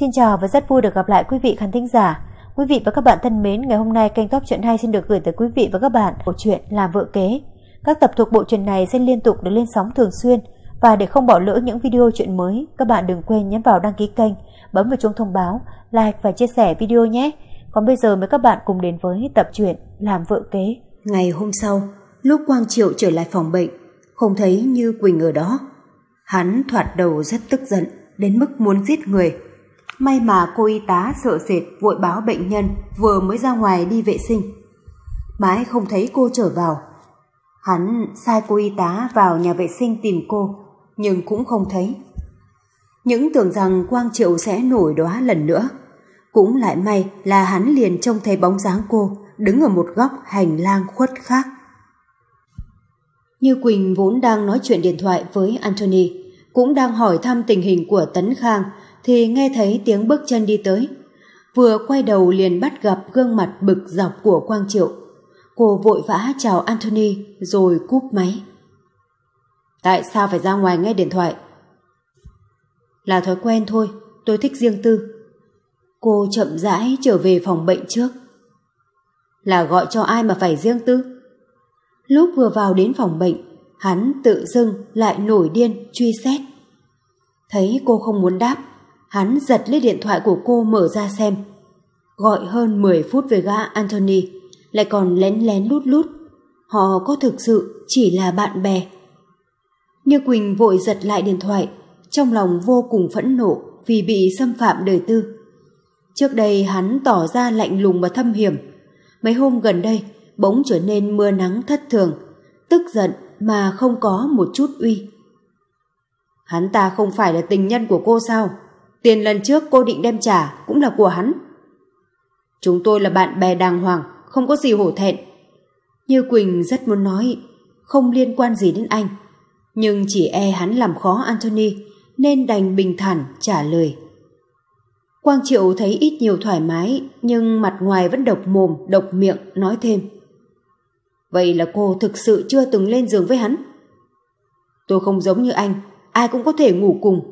Xin chào và rất vui được gặp lại quý vị khán thính giả. Quý vị và các bạn thân mến, ngày hôm nay kênh Top Truyện hay xin được gửi tới quý vị và các bạn bộ truyện Làm vợ kế. Các tập thuộc bộ truyện này sẽ liên tục được lên sóng thường xuyên và để không bỏ lỡ những video chuyện mới, các bạn đừng quên nhấn vào đăng ký kênh, bấm vào chuông thông báo, like và chia sẻ video nhé. Còn bây giờ mời các bạn cùng đến với tập truyện Làm vợ kế. Ngày hôm sau, lúc Quang Triệu trở lại phòng bệnh, không thấy Như Quỳnh ở đó. Hắn thoạt đầu rất tức giận, đến mức muốn giết người. May mà cô y tá sợ sệt vội báo bệnh nhân vừa mới ra ngoài đi vệ sinh. Mãi không thấy cô trở vào. Hắn sai cô y tá vào nhà vệ sinh tìm cô, nhưng cũng không thấy. Những tưởng rằng Quang Triệu sẽ nổi đóa lần nữa. Cũng lại may là hắn liền trông thấy bóng dáng cô đứng ở một góc hành lang khuất khác. Như Quỳnh vốn đang nói chuyện điện thoại với Anthony, cũng đang hỏi thăm tình hình của Tấn Khang thì nghe thấy tiếng bước chân đi tới. Vừa quay đầu liền bắt gặp gương mặt bực dọc của Quang Triệu. Cô vội vã chào Anthony rồi cúp máy. Tại sao phải ra ngoài nghe điện thoại? Là thói quen thôi, tôi thích riêng tư. Cô chậm rãi trở về phòng bệnh trước. Là gọi cho ai mà phải riêng tư? Lúc vừa vào đến phòng bệnh, hắn tự dưng lại nổi điên truy xét. Thấy cô không muốn đáp, hắn giật lấy điện thoại của cô mở ra xem. Gọi hơn 10 phút về gã Anthony, lại còn lén lén lút lút. Họ có thực sự chỉ là bạn bè. Như Quỳnh vội giật lại điện thoại, trong lòng vô cùng phẫn nộ vì bị xâm phạm đời tư. Trước đây hắn tỏ ra lạnh lùng và thâm hiểm. Mấy hôm gần đây, bỗng trở nên mưa nắng thất thường, tức giận mà không có một chút uy. Hắn ta không phải là tình nhân của cô sao? Tiền lần trước cô định đem trả cũng là của hắn. Chúng tôi là bạn bè đàng hoàng, không có gì hổ thẹn. Như Quỳnh rất muốn nói, không liên quan gì đến anh. Nhưng chỉ e hắn làm khó Anthony, nên đành bình thản trả lời. Quang Triệu thấy ít nhiều thoải mái, nhưng mặt ngoài vẫn độc mồm, độc miệng, nói thêm. Vậy là cô thực sự chưa từng lên giường với hắn? Tôi không giống như anh, ai cũng có thể ngủ cùng.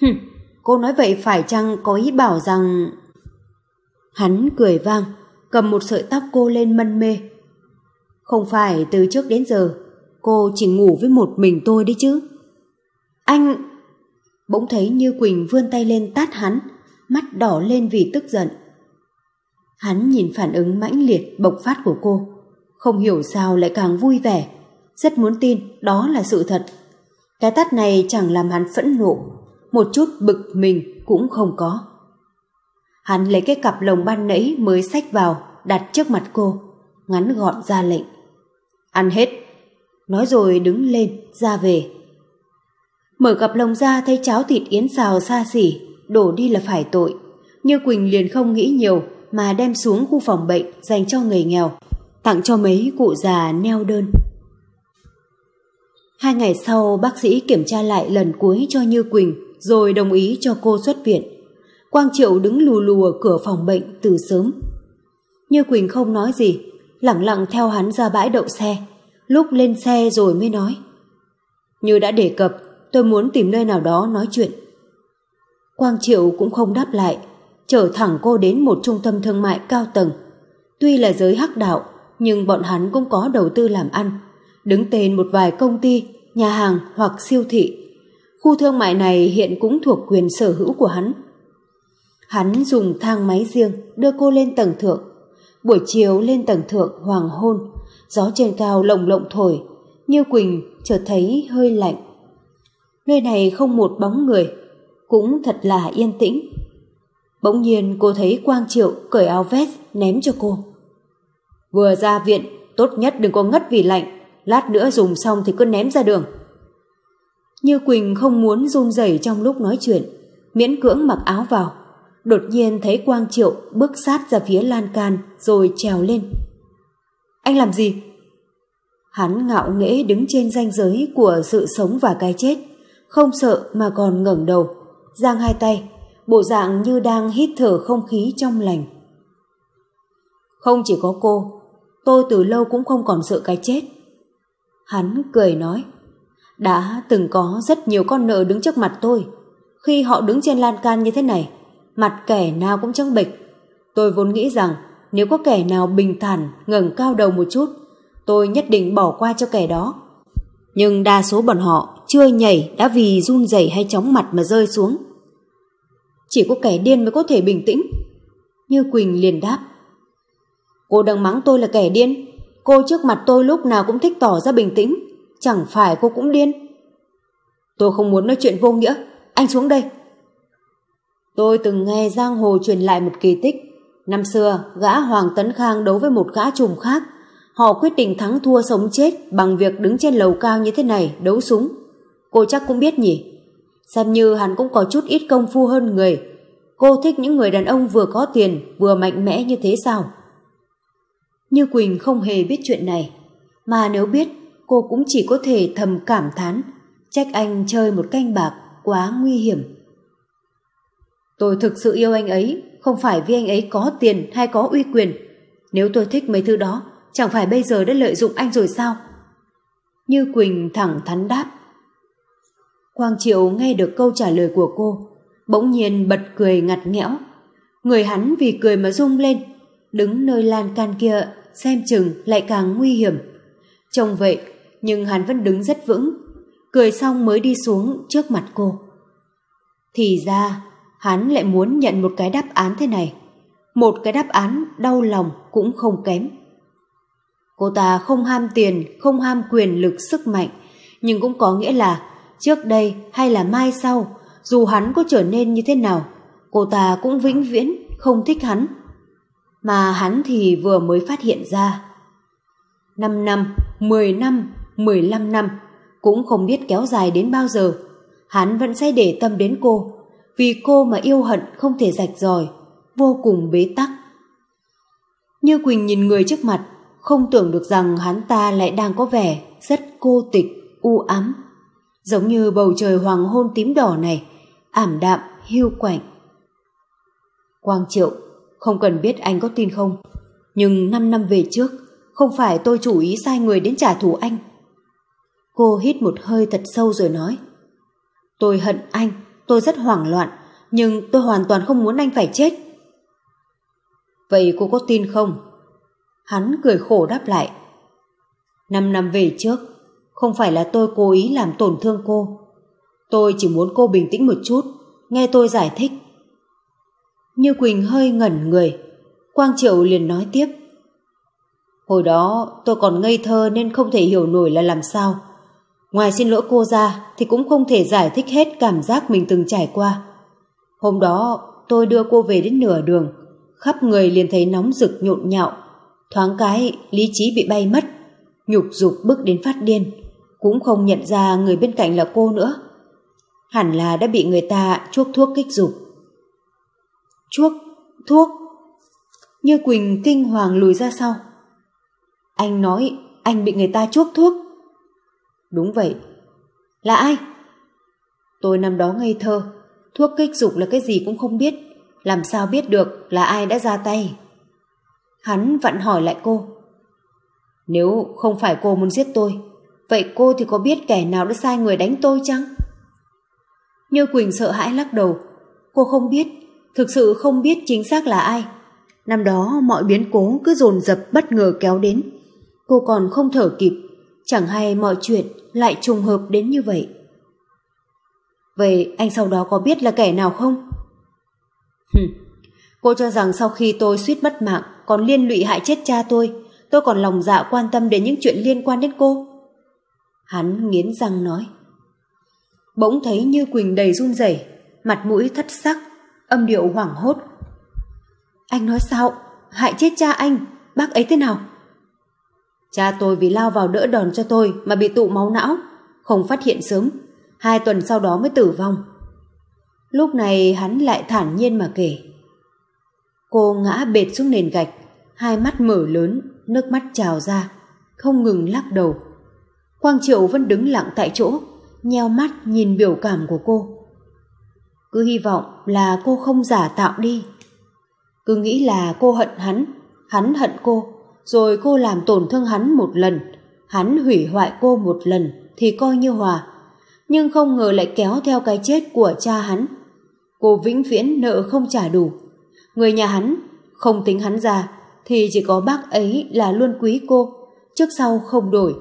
Hừm, cô nói vậy phải chăng có ý bảo rằng... Hắn cười vang, cầm một sợi tóc cô lên mân mê. Không phải từ trước đến giờ, cô chỉ ngủ với một mình tôi đấy chứ. Anh... Bỗng thấy Như Quỳnh vươn tay lên tát hắn, mắt đỏ lên vì tức giận. Hắn nhìn phản ứng mãnh liệt bộc phát của cô, không hiểu sao lại càng vui vẻ, rất muốn tin đó là sự thật. Cái tát này chẳng làm hắn phẫn nộ, một chút bực mình cũng không có. Hắn lấy cái cặp lồng ban nãy mới xách vào, đặt trước mặt cô, ngắn gọn ra lệnh. Ăn hết. Nói rồi đứng lên, ra về. Mở cặp lồng ra thấy cháo thịt yến xào xa xỉ, đổ đi là phải tội. Như Quỳnh liền không nghĩ nhiều mà đem xuống khu phòng bệnh dành cho người nghèo, tặng cho mấy cụ già neo đơn. Hai ngày sau bác sĩ kiểm tra lại lần cuối cho Như Quỳnh rồi đồng ý cho cô xuất viện. Quang Triệu đứng lù lù ở cửa phòng bệnh từ sớm. Như Quỳnh không nói gì, lặng lặng theo hắn ra bãi đậu xe. Lúc lên xe rồi mới nói. Như đã đề cập, tôi muốn tìm nơi nào đó nói chuyện. Quang Triệu cũng không đáp lại, chở thẳng cô đến một trung tâm thương mại cao tầng. Tuy là giới hắc đạo, nhưng bọn hắn cũng có đầu tư làm ăn, đứng tên một vài công ty, nhà hàng hoặc siêu thị. Khu thương mại này hiện cũng thuộc quyền sở hữu của hắn. Hắn dùng thang máy riêng đưa cô lên tầng thượng. Buổi chiều lên tầng thượng hoàng hôn, gió trên cao lồng lộng thổi, như Quỳnh chợt thấy hơi lạnh. Nơi này không một bóng người, cũng thật là yên tĩnh. Bỗng nhiên cô thấy Quang Triệu cởi áo vest ném cho cô. Vừa ra viện, tốt nhất đừng có ngất vì lạnh, lát nữa dùng xong thì cứ ném ra đường. Như Quỳnh không muốn run rẩy trong lúc nói chuyện, miễn cưỡng mặc áo vào. Đột nhiên thấy Quang Triệu bước sát ra phía lan can rồi trèo lên. Anh làm gì? Hắn ngạo nghễ đứng trên ranh giới của sự sống và cái chết, không sợ mà còn ngẩng đầu, giang hai tay, bộ dạng như đang hít thở không khí trong lành. Không chỉ có cô, tôi từ lâu cũng không còn sợ cái chết. Hắn cười nói, đã từng có rất nhiều con nợ đứng trước mặt tôi, Khi họ đứng trên lan can như thế này, mặt kẻ nào cũng trắng bệch. Tôi vốn nghĩ rằng nếu có kẻ nào bình thản ngẩng cao đầu một chút, tôi nhất định bỏ qua cho kẻ đó. Nhưng đa số bọn họ chưa nhảy đã vì run rẩy hay chóng mặt mà rơi xuống. Chỉ có kẻ điên mới có thể bình tĩnh. Như Quỳnh liền đáp. Cô đang mắng tôi là kẻ điên. Cô trước mặt tôi lúc nào cũng thích tỏ ra bình tĩnh. Chẳng phải cô cũng điên. Tôi không muốn nói chuyện vô nghĩa. Anh xuống đây. Tôi từng nghe giang hồ truyền lại một kỳ tích. Năm xưa, gã Hoàng Tấn Khang đấu với một gã trùm khác. Họ quyết định thắng thua sống chết bằng việc đứng trên lầu cao như thế này đấu súng. Cô chắc cũng biết nhỉ? Xem như hắn cũng có chút ít công phu hơn người. Cô thích những người đàn ông vừa có tiền vừa mạnh mẽ như thế sao? Như Quỳnh không hề biết chuyện này. Mà nếu biết, cô cũng chỉ có thể thầm cảm thán trách anh chơi một canh bạc quá nguy hiểm. Tôi thực sự yêu anh ấy, không phải vì anh ấy có tiền hay có uy quyền. Nếu tôi thích mấy thứ đó, chẳng phải bây giờ đã lợi dụng anh rồi sao? Như Quỳnh thẳng thắn đáp. Quang Triệu nghe được câu trả lời của cô, bỗng nhiên bật cười ngặt nghẽo. Người hắn vì cười mà rung lên, đứng nơi lan can kia xem chừng lại càng nguy hiểm. Trông vậy, nhưng hắn vẫn đứng rất vững, cười xong mới đi xuống trước mặt cô. Thì ra, hắn lại muốn nhận một cái đáp án thế này. Một cái đáp án đau lòng cũng không kém. Cô ta không ham tiền, không ham quyền lực sức mạnh, nhưng cũng có nghĩa là trước đây hay là mai sau, dù hắn có trở nên như thế nào, cô ta cũng vĩnh viễn không thích hắn. Mà hắn thì vừa mới phát hiện ra. 5 năm, 10 năm, 15 năm, cũng không biết kéo dài đến bao giờ. Hắn vẫn sẽ để tâm đến cô, vì cô mà yêu hận không thể rạch ròi, vô cùng bế tắc. Như Quỳnh nhìn người trước mặt, không tưởng được rằng hắn ta lại đang có vẻ rất cô tịch, u ám. Giống như bầu trời hoàng hôn tím đỏ này, ảm đạm, hiu quạnh. Quang Triệu, không cần biết anh có tin không, nhưng 5 năm về trước, không phải tôi chủ ý sai người đến trả thù anh. Cô hít một hơi thật sâu rồi nói. Tôi hận anh, tôi rất hoảng loạn, nhưng tôi hoàn toàn không muốn anh phải chết. Vậy cô có tin không? Hắn cười khổ đáp lại. Năm năm về trước, không phải là tôi cố ý làm tổn thương cô. Tôi chỉ muốn cô bình tĩnh một chút, nghe tôi giải thích. Như Quỳnh hơi ngẩn người, Quang Triệu liền nói tiếp. Hồi đó tôi còn ngây thơ nên không thể hiểu nổi là làm sao. Ngoài xin lỗi cô ra thì cũng không thể giải thích hết cảm giác mình từng trải qua. Hôm đó tôi đưa cô về đến nửa đường, khắp người liền thấy nóng rực nhộn nhạo. Thoáng cái lý trí bị bay mất, nhục dục bước đến phát điên, cũng không nhận ra người bên cạnh là cô nữa. Hẳn là đã bị người ta chuốc thuốc kích dục. Chuốc, thuốc. Như Quỳnh kinh hoàng lùi ra sau. Anh nói anh bị người ta chuốc thuốc. Đúng vậy. Là ai? Tôi năm đó ngây thơ, thuốc kích dục là cái gì cũng không biết, làm sao biết được là ai đã ra tay. Hắn vặn hỏi lại cô. Nếu không phải cô muốn giết tôi, vậy cô thì có biết kẻ nào đã sai người đánh tôi chăng? Như Quỳnh sợ hãi lắc đầu. Cô không biết, thực sự không biết chính xác là ai. Năm đó mọi biến cố cứ dồn dập bất ngờ kéo đến. Cô còn không thở kịp, chẳng hay mọi chuyện lại trùng hợp đến như vậy. Vậy anh sau đó có biết là kẻ nào không? Hừm, cô cho rằng sau khi tôi suýt mất mạng còn liên lụy hại chết cha tôi, tôi còn lòng dạ quan tâm đến những chuyện liên quan đến cô. Hắn nghiến răng nói. Bỗng thấy Như Quỳnh đầy run rẩy, mặt mũi thất sắc, âm điệu hoảng hốt. Anh nói sao? Hại chết cha anh, bác ấy thế nào? Cha tôi vì lao vào đỡ đòn cho tôi mà bị tụ máu não, không phát hiện sớm, hai tuần sau đó mới tử vong. Lúc này hắn lại thản nhiên mà kể. Cô ngã bệt xuống nền gạch, hai mắt mở lớn, nước mắt trào ra, không ngừng lắc đầu. Quang Triệu vẫn đứng lặng tại chỗ, nheo mắt nhìn biểu cảm của cô. Cứ hy vọng là cô không giả tạo đi. Cứ nghĩ là cô hận hắn, hắn hận cô, rồi cô làm tổn thương hắn một lần, hắn hủy hoại cô một lần thì coi như hòa. Nhưng không ngờ lại kéo theo cái chết của cha hắn cô vĩnh viễn nợ không trả đủ. Người nhà hắn, không tính hắn ra, thì chỉ có bác ấy là luôn quý cô, trước sau không đổi.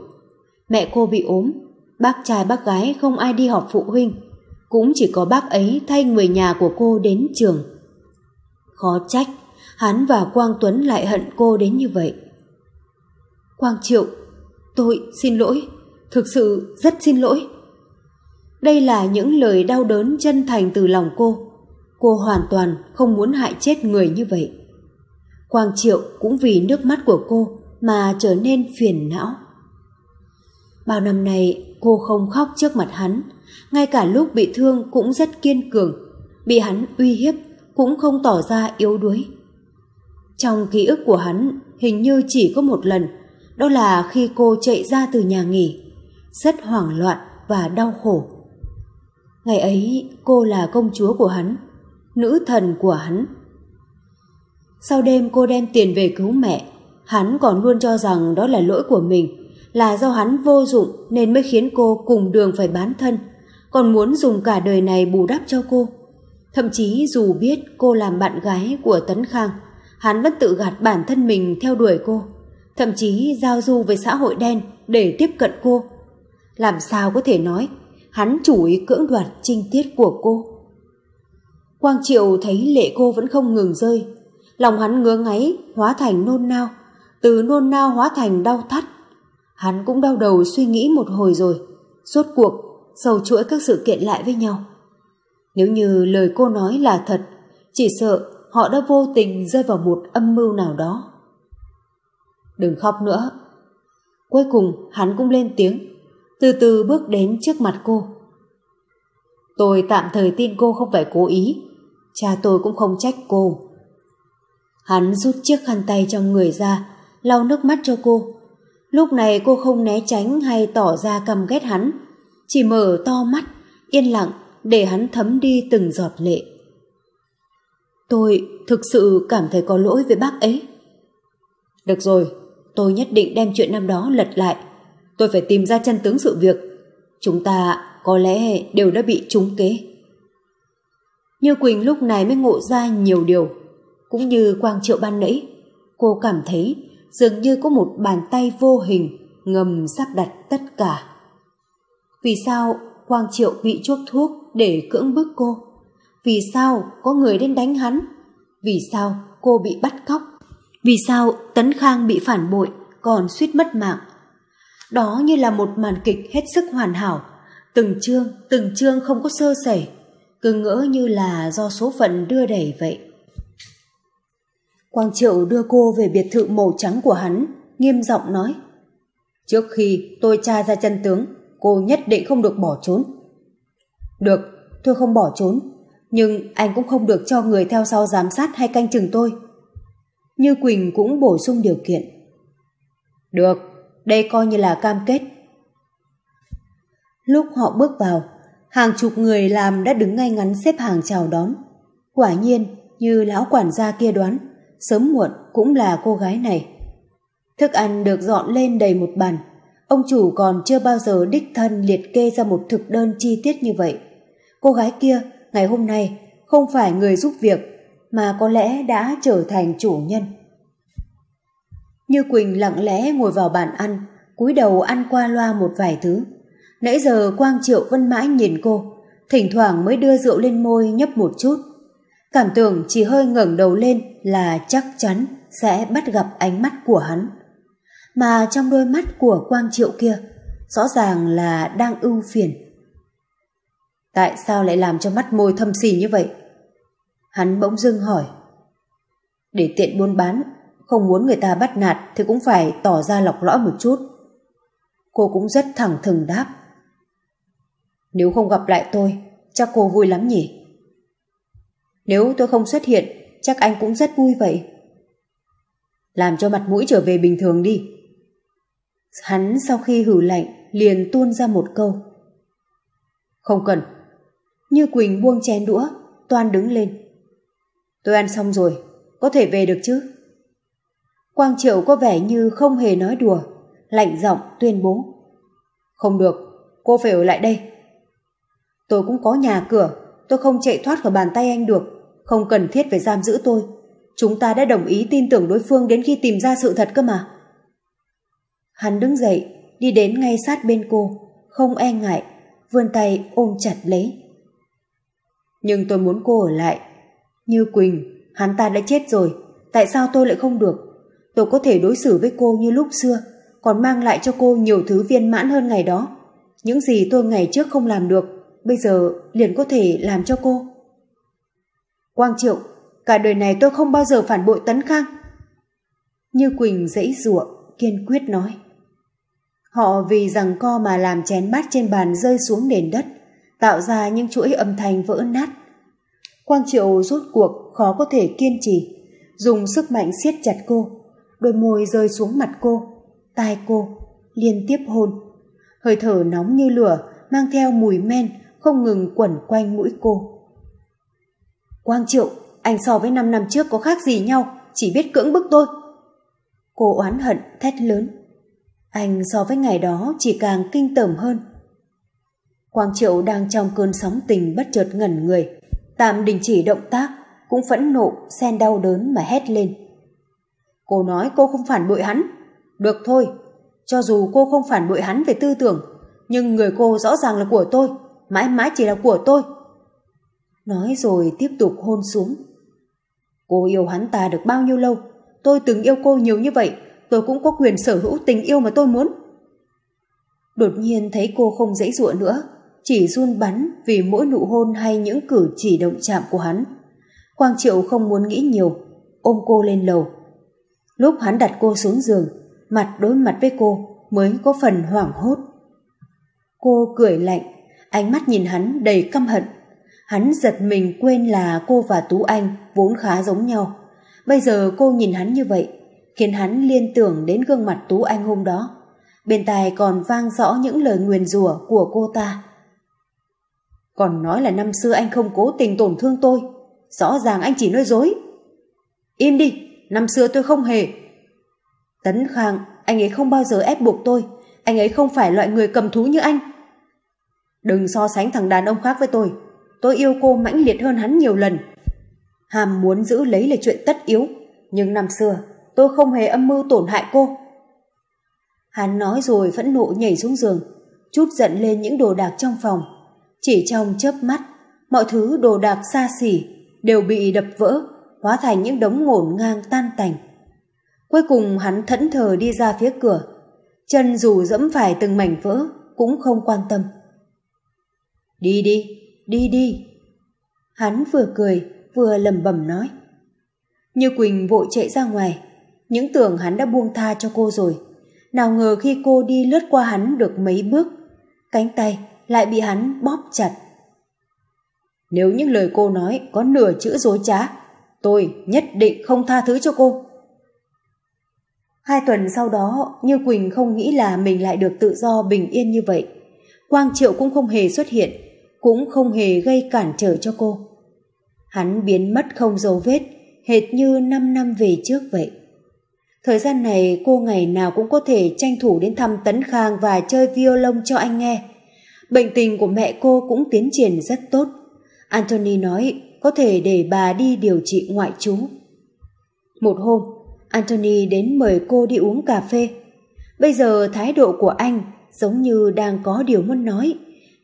Mẹ cô bị ốm, bác trai bác gái không ai đi họp phụ huynh, cũng chỉ có bác ấy thay người nhà của cô đến trường. Khó trách, hắn và Quang Tuấn lại hận cô đến như vậy. Quang Triệu, tôi xin lỗi, thực sự rất xin lỗi. Đây là những lời đau đớn chân thành từ lòng cô. Cô hoàn toàn không muốn hại chết người như vậy. Quang Triệu cũng vì nước mắt của cô mà trở nên phiền não. Bao năm nay cô không khóc trước mặt hắn, ngay cả lúc bị thương cũng rất kiên cường, bị hắn uy hiếp cũng không tỏ ra yếu đuối. Trong ký ức của hắn hình như chỉ có một lần, đó là khi cô chạy ra từ nhà nghỉ, rất hoảng loạn và đau khổ. Ngày ấy cô là công chúa của hắn, nữ thần của hắn. Sau đêm cô đem tiền về cứu mẹ, hắn còn luôn cho rằng đó là lỗi của mình, là do hắn vô dụng nên mới khiến cô cùng đường phải bán thân, còn muốn dùng cả đời này bù đắp cho cô. Thậm chí dù biết cô làm bạn gái của Tấn Khang, hắn vẫn tự gạt bản thân mình theo đuổi cô, thậm chí giao du với xã hội đen để tiếp cận cô. Làm sao có thể nói, hắn chủ ý cưỡng đoạt trinh tiết của cô. Quang Triệu thấy lệ cô vẫn không ngừng rơi, lòng hắn ngứa ngáy hóa thành nôn nao, từ nôn nao hóa thành đau thắt. Hắn cũng đau đầu suy nghĩ một hồi rồi, rốt cuộc sầu chuỗi các sự kiện lại với nhau. Nếu như lời cô nói là thật, chỉ sợ họ đã vô tình rơi vào một âm mưu nào đó. Đừng khóc nữa. Cuối cùng hắn cũng lên tiếng, từ từ bước đến trước mặt cô. Tôi tạm thời tin cô không phải cố ý, cha tôi cũng không trách cô. Hắn rút chiếc khăn tay trong người ra, lau nước mắt cho cô. Lúc này cô không né tránh hay tỏ ra căm ghét hắn, chỉ mở to mắt, yên lặng để hắn thấm đi từng giọt lệ. Tôi thực sự cảm thấy có lỗi với bác ấy. Được rồi, tôi nhất định đem chuyện năm đó lật lại. Tôi phải tìm ra chân tướng sự việc. Chúng ta có lẽ đều đã bị trúng kế. Như Quỳnh lúc này mới ngộ ra nhiều điều. Cũng như Quang Triệu ban nãy, cô cảm thấy dường như có một bàn tay vô hình ngầm sắp đặt tất cả. Vì sao Quang Triệu bị chuốc thuốc để cưỡng bức cô? Vì sao có người đến đánh hắn? Vì sao cô bị bắt cóc? Vì sao Tấn Khang bị phản bội còn suýt mất mạng? Đó như là một màn kịch hết sức hoàn hảo, từng chương, từng chương không có sơ sẩy, cứ ngỡ như là do số phận đưa đẩy vậy. Quang Triệu đưa cô về biệt thự màu trắng của hắn, nghiêm giọng nói. Trước khi tôi tra ra chân tướng, cô nhất định không được bỏ trốn. Được, tôi không bỏ trốn, nhưng anh cũng không được cho người theo sau giám sát hay canh chừng tôi. Như Quỳnh cũng bổ sung điều kiện. Được, đây coi như là cam kết. Lúc họ bước vào, hàng chục người làm đã đứng ngay ngắn xếp hàng chào đón. Quả nhiên, như lão quản gia kia đoán, sớm muộn cũng là cô gái này. Thức ăn được dọn lên đầy một bàn, ông chủ còn chưa bao giờ đích thân liệt kê ra một thực đơn chi tiết như vậy. Cô gái kia ngày hôm nay không phải người giúp việc mà có lẽ đã trở thành chủ nhân. Như Quỳnh lặng lẽ ngồi vào bàn ăn, cúi đầu ăn qua loa một vài thứ. Nãy giờ Quang Triệu Vân mãi nhìn cô, thỉnh thoảng mới đưa rượu lên môi nhấp một chút. Cảm tưởng chỉ hơi ngẩng đầu lên là chắc chắn sẽ bắt gặp ánh mắt của hắn. Mà trong đôi mắt của Quang Triệu kia, rõ ràng là đang ưu phiền. Tại sao lại làm cho mắt môi thâm xì như vậy? Hắn bỗng dưng hỏi. Để tiện buôn bán, không muốn người ta bắt nạt thì cũng phải tỏ ra lọc lõi một chút. Cô cũng rất thẳng thừng đáp. Nếu không gặp lại tôi, chắc cô vui lắm nhỉ? Nếu tôi không xuất hiện, chắc anh cũng rất vui vậy. Làm cho mặt mũi trở về bình thường đi. Hắn sau khi hử lạnh liền tuôn ra một câu. Không cần. Như Quỳnh buông chén đũa, toan đứng lên. Tôi ăn xong rồi, có thể về được chứ? Quang Triệu có vẻ như không hề nói đùa, lạnh giọng tuyên bố. Không được, cô phải ở lại đây. Tôi cũng có nhà cửa, tôi không chạy thoát khỏi bàn tay anh được, không cần thiết phải giam giữ tôi. Chúng ta đã đồng ý tin tưởng đối phương đến khi tìm ra sự thật cơ mà. Hắn đứng dậy, đi đến ngay sát bên cô, không e ngại, vươn tay ôm chặt lấy. Nhưng tôi muốn cô ở lại. Như Quỳnh, hắn ta đã chết rồi, tại sao tôi lại không được? Tôi có thể đối xử với cô như lúc xưa, còn mang lại cho cô nhiều thứ viên mãn hơn ngày đó. Những gì tôi ngày trước không làm được, bây giờ liền có thể làm cho cô. Quang Triệu, cả đời này tôi không bao giờ phản bội Tấn Khang. Như Quỳnh dãy ruộng, kiên quyết nói. Họ vì rằng co mà làm chén bát trên bàn rơi xuống nền đất, tạo ra những chuỗi âm thanh vỡ nát. Quang Triệu rốt cuộc khó có thể kiên trì, dùng sức mạnh siết chặt cô, đôi môi rơi xuống mặt cô, tai cô, liên tiếp hôn. Hơi thở nóng như lửa, mang theo mùi men, không ngừng quẩn quanh mũi cô. Quang Triệu, anh so với 5 năm trước có khác gì nhau, chỉ biết cưỡng bức tôi. Cô oán hận, thét lớn. Anh so với ngày đó chỉ càng kinh tởm hơn. Quang Triệu đang trong cơn sóng tình bất chợt ngẩn người, tạm đình chỉ động tác, cũng phẫn nộ, xen đau đớn mà hét lên. Cô nói cô không phản bội hắn. Được thôi, cho dù cô không phản bội hắn về tư tưởng, nhưng người cô rõ ràng là của tôi, mãi mãi chỉ là của tôi. Nói rồi tiếp tục hôn xuống. Cô yêu hắn ta được bao nhiêu lâu? Tôi từng yêu cô nhiều như vậy, tôi cũng có quyền sở hữu tình yêu mà tôi muốn. Đột nhiên thấy cô không dãy dụa nữa, chỉ run bắn vì mỗi nụ hôn hay những cử chỉ động chạm của hắn. Quang Triệu không muốn nghĩ nhiều, ôm cô lên lầu. Lúc hắn đặt cô xuống giường, mặt đối mặt với cô mới có phần hoảng hốt. Cô cười lạnh, ánh mắt nhìn hắn đầy căm hận. Hắn giật mình quên là cô và Tú Anh vốn khá giống nhau. Bây giờ cô nhìn hắn như vậy, khiến hắn liên tưởng đến gương mặt Tú Anh hôm đó. Bên tai còn vang rõ những lời nguyền rủa của cô ta. Còn nói là năm xưa anh không cố tình tổn thương tôi. Rõ ràng anh chỉ nói dối. Im đi, năm xưa tôi không hề. Tấn Khang, anh ấy không bao giờ ép buộc tôi. Anh ấy không phải loại người cầm thú như anh. Đừng so sánh thằng đàn ông khác với tôi. Tôi yêu cô mãnh liệt hơn hắn nhiều lần. Hàm muốn giữ lấy là chuyện tất yếu. Nhưng năm xưa, tôi không hề âm mưu tổn hại cô. Hắn nói rồi phẫn nộ nhảy xuống giường, chút giận lên những đồ đạc trong phòng. Chỉ trong chớp mắt, mọi thứ đồ đạc xa xỉ đều bị đập vỡ, hóa thành những đống ngổn ngang tan tành. Cuối cùng hắn thẫn thờ đi ra phía cửa, chân dù dẫm phải từng mảnh vỡ cũng không quan tâm. Đi đi, đi đi. Hắn vừa cười, vừa lẩm bẩm nói. Như Quỳnh vội chạy ra ngoài, những tưởng hắn đã buông tha cho cô rồi. Nào ngờ khi cô đi lướt qua hắn được mấy bước, cánh tay lại bị hắn bóp chặt. Nếu những lời cô nói có nửa chữ dối trá, tôi nhất định không tha thứ cho cô. Hai tuần sau đó, Như Quỳnh không nghĩ là mình lại được tự do bình yên như vậy. Quang Triệu cũng không hề xuất hiện, cũng không hề gây cản trở cho cô. Hắn biến mất không dấu vết, hệt như 5 năm về trước vậy. Thời gian này cô ngày nào cũng có thể tranh thủ đến thăm Tấn Khang và chơi violon cho anh nghe. Bệnh tình của mẹ cô cũng tiến triển rất tốt. Anthony nói có thể để bà đi điều trị ngoại trú. Một hôm, Anthony đến mời cô đi uống cà phê. Bây giờ thái độ của anh giống như đang có điều muốn nói,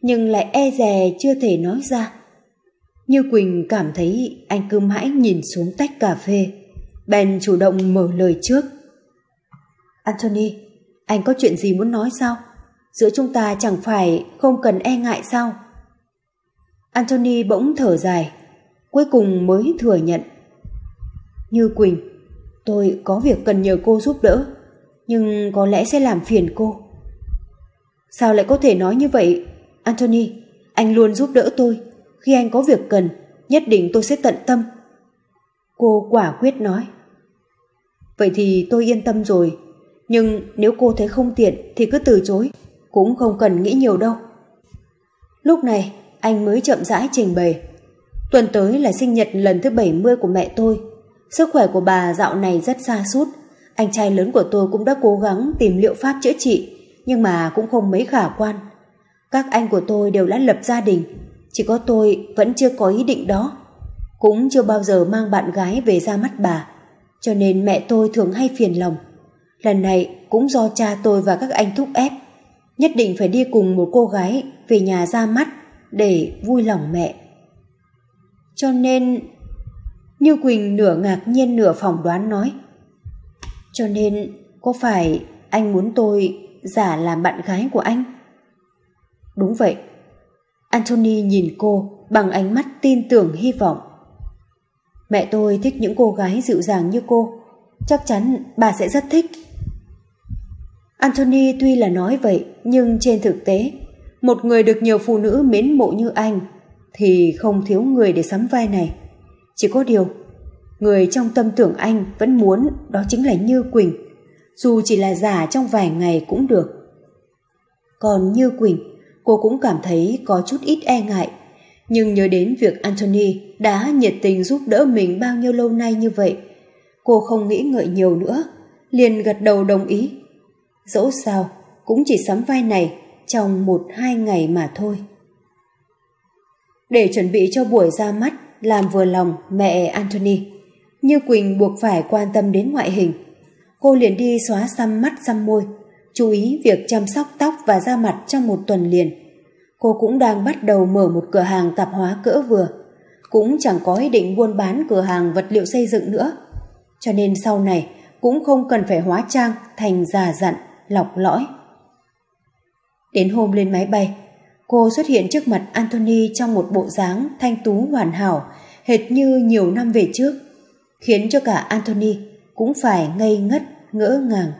nhưng lại e dè chưa thể nói ra. Như Quỳnh cảm thấy anh cứ mãi nhìn xuống tách cà phê. bèn chủ động mở lời trước. Anthony, anh có chuyện gì muốn nói sao? Giữa chúng ta chẳng phải không cần e ngại sao? Anthony bỗng thở dài, cuối cùng mới thừa nhận. Như Quỳnh, tôi có việc cần nhờ cô giúp đỡ, nhưng có lẽ sẽ làm phiền cô. Sao lại có thể nói như vậy? Anthony, anh luôn giúp đỡ tôi. Khi anh có việc cần, nhất định tôi sẽ tận tâm. Cô quả quyết nói. Vậy thì tôi yên tâm rồi, nhưng nếu cô thấy không tiện thì cứ từ chối, cũng không cần nghĩ nhiều đâu. Lúc này, anh mới chậm rãi trình bày. Tuần tới là sinh nhật lần thứ 70 của mẹ tôi. Sức khỏe của bà dạo này rất xa sút Anh trai lớn của tôi cũng đã cố gắng tìm liệu pháp chữa trị, nhưng mà cũng không mấy khả quan. Các anh của tôi đều đã lập gia đình. Chỉ có tôi vẫn chưa có ý định đó. Cũng chưa bao giờ mang bạn gái về ra mắt bà. Cho nên mẹ tôi thường hay phiền lòng. Lần này cũng do cha tôi và các anh thúc ép. Nhất định phải đi cùng một cô gái về nhà ra mắt để vui lòng mẹ. Cho nên... Như Quỳnh nửa ngạc nhiên nửa phỏng đoán nói. Cho nên có phải anh muốn tôi giả làm bạn gái của anh? Đúng vậy. Anthony nhìn cô bằng ánh mắt tin tưởng hy vọng. Mẹ tôi thích những cô gái dịu dàng như cô. Chắc chắn bà sẽ rất thích. Anthony tuy là nói vậy, nhưng trên thực tế, một người được nhiều phụ nữ mến mộ như anh thì không thiếu người để sắm vai này. Chỉ có điều, người trong tâm tưởng anh vẫn muốn đó chính là Như Quỳnh, dù chỉ là giả trong vài ngày cũng được. Còn Như Quỳnh, cô cũng cảm thấy có chút ít e ngại, nhưng nhớ đến việc Anthony đã nhiệt tình giúp đỡ mình bao nhiêu lâu nay như vậy, cô không nghĩ ngợi nhiều nữa, liền gật đầu đồng ý dẫu sao cũng chỉ sắm vai này trong một hai ngày mà thôi. Để chuẩn bị cho buổi ra mắt làm vừa lòng mẹ Anthony, Như Quỳnh buộc phải quan tâm đến ngoại hình. Cô liền đi xóa xăm mắt xăm môi, chú ý việc chăm sóc tóc và da mặt trong một tuần liền. Cô cũng đang bắt đầu mở một cửa hàng tạp hóa cỡ vừa, cũng chẳng có ý định buôn bán cửa hàng vật liệu xây dựng nữa. Cho nên sau này cũng không cần phải hóa trang thành già dặn lọc lõi. Đến hôm lên máy bay, cô xuất hiện trước mặt Anthony trong một bộ dáng thanh tú hoàn hảo, hệt như nhiều năm về trước, khiến cho cả Anthony cũng phải ngây ngất, ngỡ ngàng.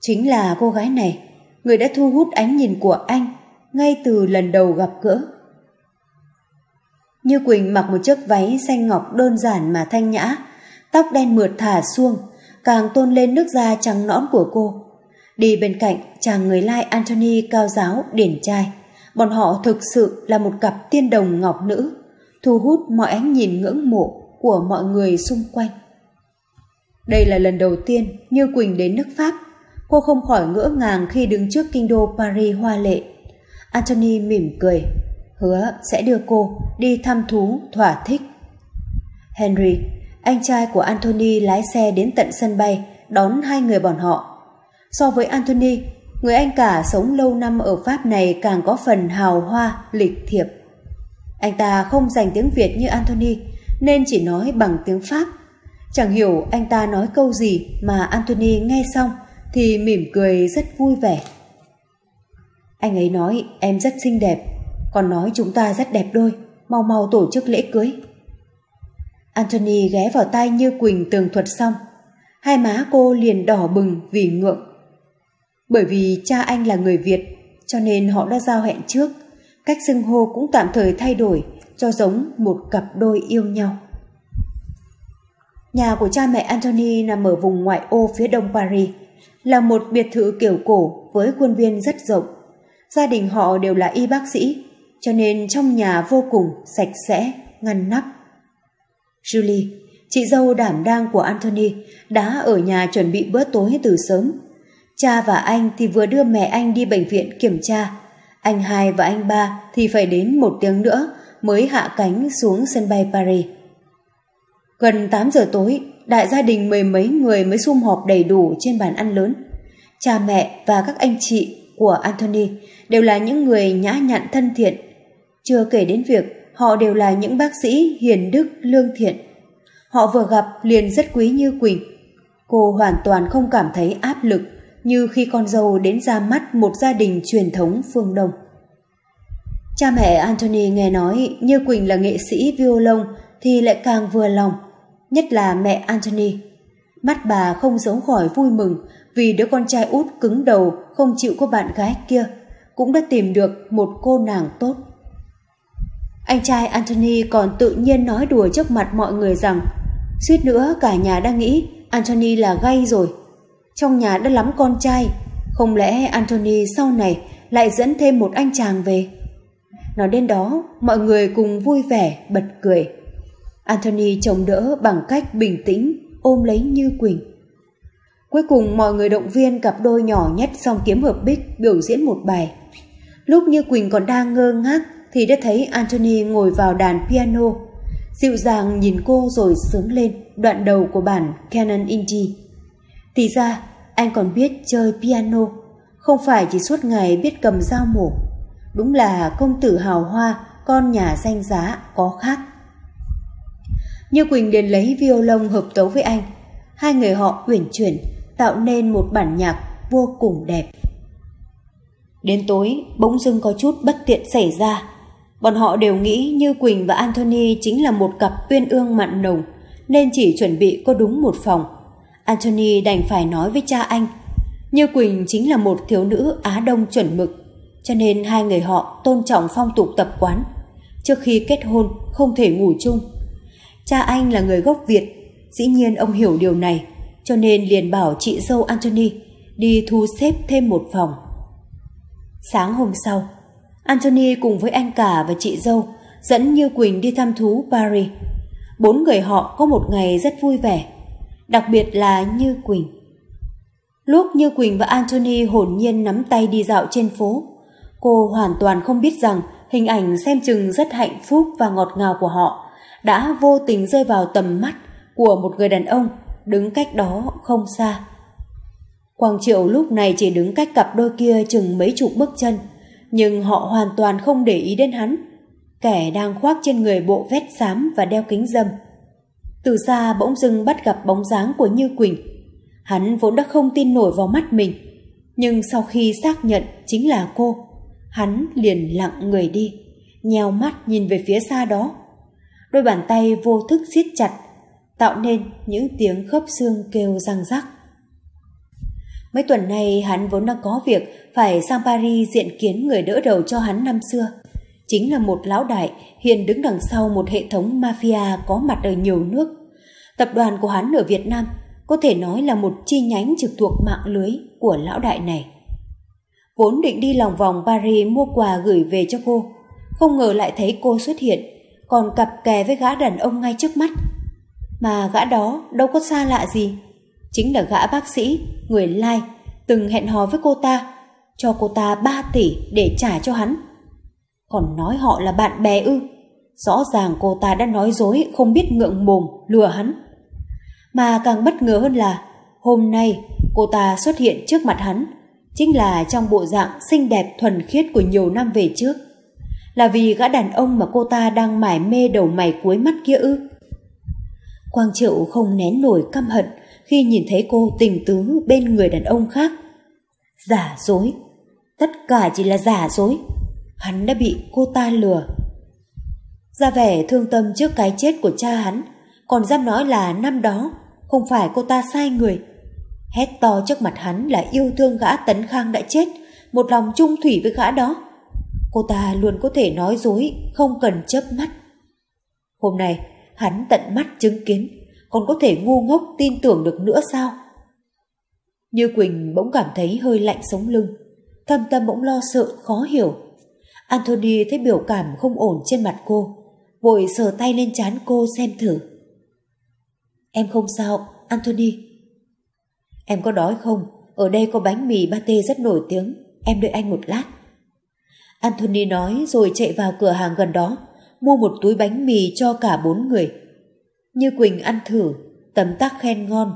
Chính là cô gái này, người đã thu hút ánh nhìn của anh ngay từ lần đầu gặp gỡ. Như Quỳnh mặc một chiếc váy xanh ngọc đơn giản mà thanh nhã, tóc đen mượt thả xuông, càng tôn lên nước da trắng nõn của cô. Đi bên cạnh chàng người lai Anthony cao giáo điển trai. Bọn họ thực sự là một cặp tiên đồng ngọc nữ, thu hút mọi ánh nhìn ngưỡng mộ của mọi người xung quanh. Đây là lần đầu tiên Như Quỳnh đến nước Pháp. Cô không khỏi ngỡ ngàng khi đứng trước kinh đô Paris hoa lệ. Anthony mỉm cười, hứa sẽ đưa cô đi thăm thú thỏa thích. Henry, anh trai của Anthony lái xe đến tận sân bay đón hai người bọn họ So với Anthony, người anh cả sống lâu năm ở Pháp này càng có phần hào hoa, lịch thiệp. Anh ta không dành tiếng Việt như Anthony, nên chỉ nói bằng tiếng Pháp. Chẳng hiểu anh ta nói câu gì mà Anthony nghe xong thì mỉm cười rất vui vẻ. Anh ấy nói em rất xinh đẹp, còn nói chúng ta rất đẹp đôi, mau mau tổ chức lễ cưới. Anthony ghé vào tai Như Quỳnh tường thuật xong, hai má cô liền đỏ bừng vì ngượng. Bởi vì cha anh là người Việt, cho nên họ đã giao hẹn trước. Cách xưng hô cũng tạm thời thay đổi, cho giống một cặp đôi yêu nhau. Nhà của cha mẹ Anthony nằm ở vùng ngoại ô phía đông Paris, là một biệt thự kiểu cổ với khuôn viên rất rộng. Gia đình họ đều là y bác sĩ, cho nên trong nhà vô cùng sạch sẽ, ngăn nắp. Julie, chị dâu đảm đang của Anthony, đã ở nhà chuẩn bị bữa tối từ sớm. Cha và anh thì vừa đưa mẹ anh đi bệnh viện kiểm tra. Anh hai và anh ba thì phải đến một tiếng nữa mới hạ cánh xuống sân bay Paris. Gần 8 giờ tối, đại gia đình mười mấy người mới sum họp đầy đủ trên bàn ăn lớn. Cha mẹ và các anh chị của Anthony đều là những người nhã nhặn thân thiện. Chưa kể đến việc họ đều là những bác sĩ hiền đức lương thiện. Họ vừa gặp liền rất quý như Quỳnh. Cô hoàn toàn không cảm thấy áp lực như khi con dâu đến ra mắt một gia đình truyền thống phương Đông. Cha mẹ Anthony nghe nói Như Quỳnh là nghệ sĩ violon thì lại càng vừa lòng, nhất là mẹ Anthony. Mắt bà không giấu khỏi vui mừng vì đứa con trai út cứng đầu không chịu có bạn gái kia, cũng đã tìm được một cô nàng tốt. Anh trai Anthony còn tự nhiên nói đùa trước mặt mọi người rằng suýt nữa cả nhà đang nghĩ Anthony là gay rồi trong nhà đã lắm con trai, không lẽ Anthony sau này lại dẫn thêm một anh chàng về? Nói đến đó, mọi người cùng vui vẻ, bật cười. Anthony chống đỡ bằng cách bình tĩnh, ôm lấy Như Quỳnh. Cuối cùng mọi người động viên cặp đôi nhỏ nhất song kiếm hợp bích biểu diễn một bài. Lúc Như Quỳnh còn đang ngơ ngác, thì đã thấy Anthony ngồi vào đàn piano, dịu dàng nhìn cô rồi sướng lên đoạn đầu của bản Canon Indie. Thì ra, anh còn biết chơi piano, không phải chỉ suốt ngày biết cầm dao mổ. Đúng là công tử hào hoa, con nhà danh giá có khác. Như Quỳnh đến lấy violon hợp tấu với anh. Hai người họ uyển chuyển, tạo nên một bản nhạc vô cùng đẹp. Đến tối, bỗng dưng có chút bất tiện xảy ra. Bọn họ đều nghĩ Như Quỳnh và Anthony chính là một cặp uyên ương mặn nồng, nên chỉ chuẩn bị có đúng một phòng. Anthony đành phải nói với cha anh. Như Quỳnh chính là một thiếu nữ Á Đông chuẩn mực, cho nên hai người họ tôn trọng phong tục tập quán. Trước khi kết hôn không thể ngủ chung. Cha anh là người gốc Việt, dĩ nhiên ông hiểu điều này, cho nên liền bảo chị dâu Anthony đi thu xếp thêm một phòng. Sáng hôm sau, Anthony cùng với anh cả và chị dâu dẫn Như Quỳnh đi thăm thú Paris. Bốn người họ có một ngày rất vui vẻ, đặc biệt là Như Quỳnh. Lúc Như Quỳnh và Anthony hồn nhiên nắm tay đi dạo trên phố, cô hoàn toàn không biết rằng hình ảnh xem chừng rất hạnh phúc và ngọt ngào của họ đã vô tình rơi vào tầm mắt của một người đàn ông đứng cách đó không xa. Quang Triệu lúc này chỉ đứng cách cặp đôi kia chừng mấy chục bước chân, nhưng họ hoàn toàn không để ý đến hắn. Kẻ đang khoác trên người bộ vét xám và đeo kính dâm. Từ xa bỗng dưng bắt gặp bóng dáng của Như Quỳnh. Hắn vốn đã không tin nổi vào mắt mình, nhưng sau khi xác nhận chính là cô, hắn liền lặng người đi, nheo mắt nhìn về phía xa đó. Đôi bàn tay vô thức siết chặt, tạo nên những tiếng khớp xương kêu răng rắc. Mấy tuần nay hắn vốn đang có việc phải sang Paris diện kiến người đỡ đầu cho hắn năm xưa. Chính là một lão đại hiện đứng đằng sau một hệ thống mafia có mặt ở nhiều nước. Tập đoàn của hắn ở Việt Nam có thể nói là một chi nhánh trực thuộc mạng lưới của lão đại này. Vốn định đi lòng vòng Paris mua quà gửi về cho cô, không ngờ lại thấy cô xuất hiện, còn cặp kè với gã đàn ông ngay trước mắt. Mà gã đó đâu có xa lạ gì, chính là gã bác sĩ, người Lai, từng hẹn hò với cô ta, cho cô ta 3 tỷ để trả cho hắn. Còn nói họ là bạn bè ư, rõ ràng cô ta đã nói dối không biết ngượng mồm lừa hắn. Mà càng bất ngờ hơn là hôm nay cô ta xuất hiện trước mặt hắn chính là trong bộ dạng xinh đẹp thuần khiết của nhiều năm về trước. Là vì gã đàn ông mà cô ta đang mải mê đầu mày cuối mắt kia ư. Quang Triệu không nén nổi căm hận khi nhìn thấy cô tình tứ bên người đàn ông khác. Giả dối, tất cả chỉ là giả dối. Hắn đã bị cô ta lừa. Ra vẻ thương tâm trước cái chết của cha hắn, còn dám nói là năm đó không phải cô ta sai người. Hét to trước mặt hắn là yêu thương gã Tấn Khang đã chết, một lòng chung thủy với gã đó. Cô ta luôn có thể nói dối, không cần chớp mắt. Hôm nay, hắn tận mắt chứng kiến còn có thể ngu ngốc tin tưởng được nữa sao? Như Quỳnh bỗng cảm thấy hơi lạnh sống lưng, thâm tâm bỗng lo sợ, khó hiểu. Anthony thấy biểu cảm không ổn trên mặt cô, vội sờ tay lên trán cô xem thử. Em không sao, Anthony. Em có đói không? Ở đây có bánh mì pate rất nổi tiếng, em đợi anh một lát. Anthony nói rồi chạy vào cửa hàng gần đó, mua một túi bánh mì cho cả bốn người. Như Quỳnh ăn thử, tấm tắc khen ngon.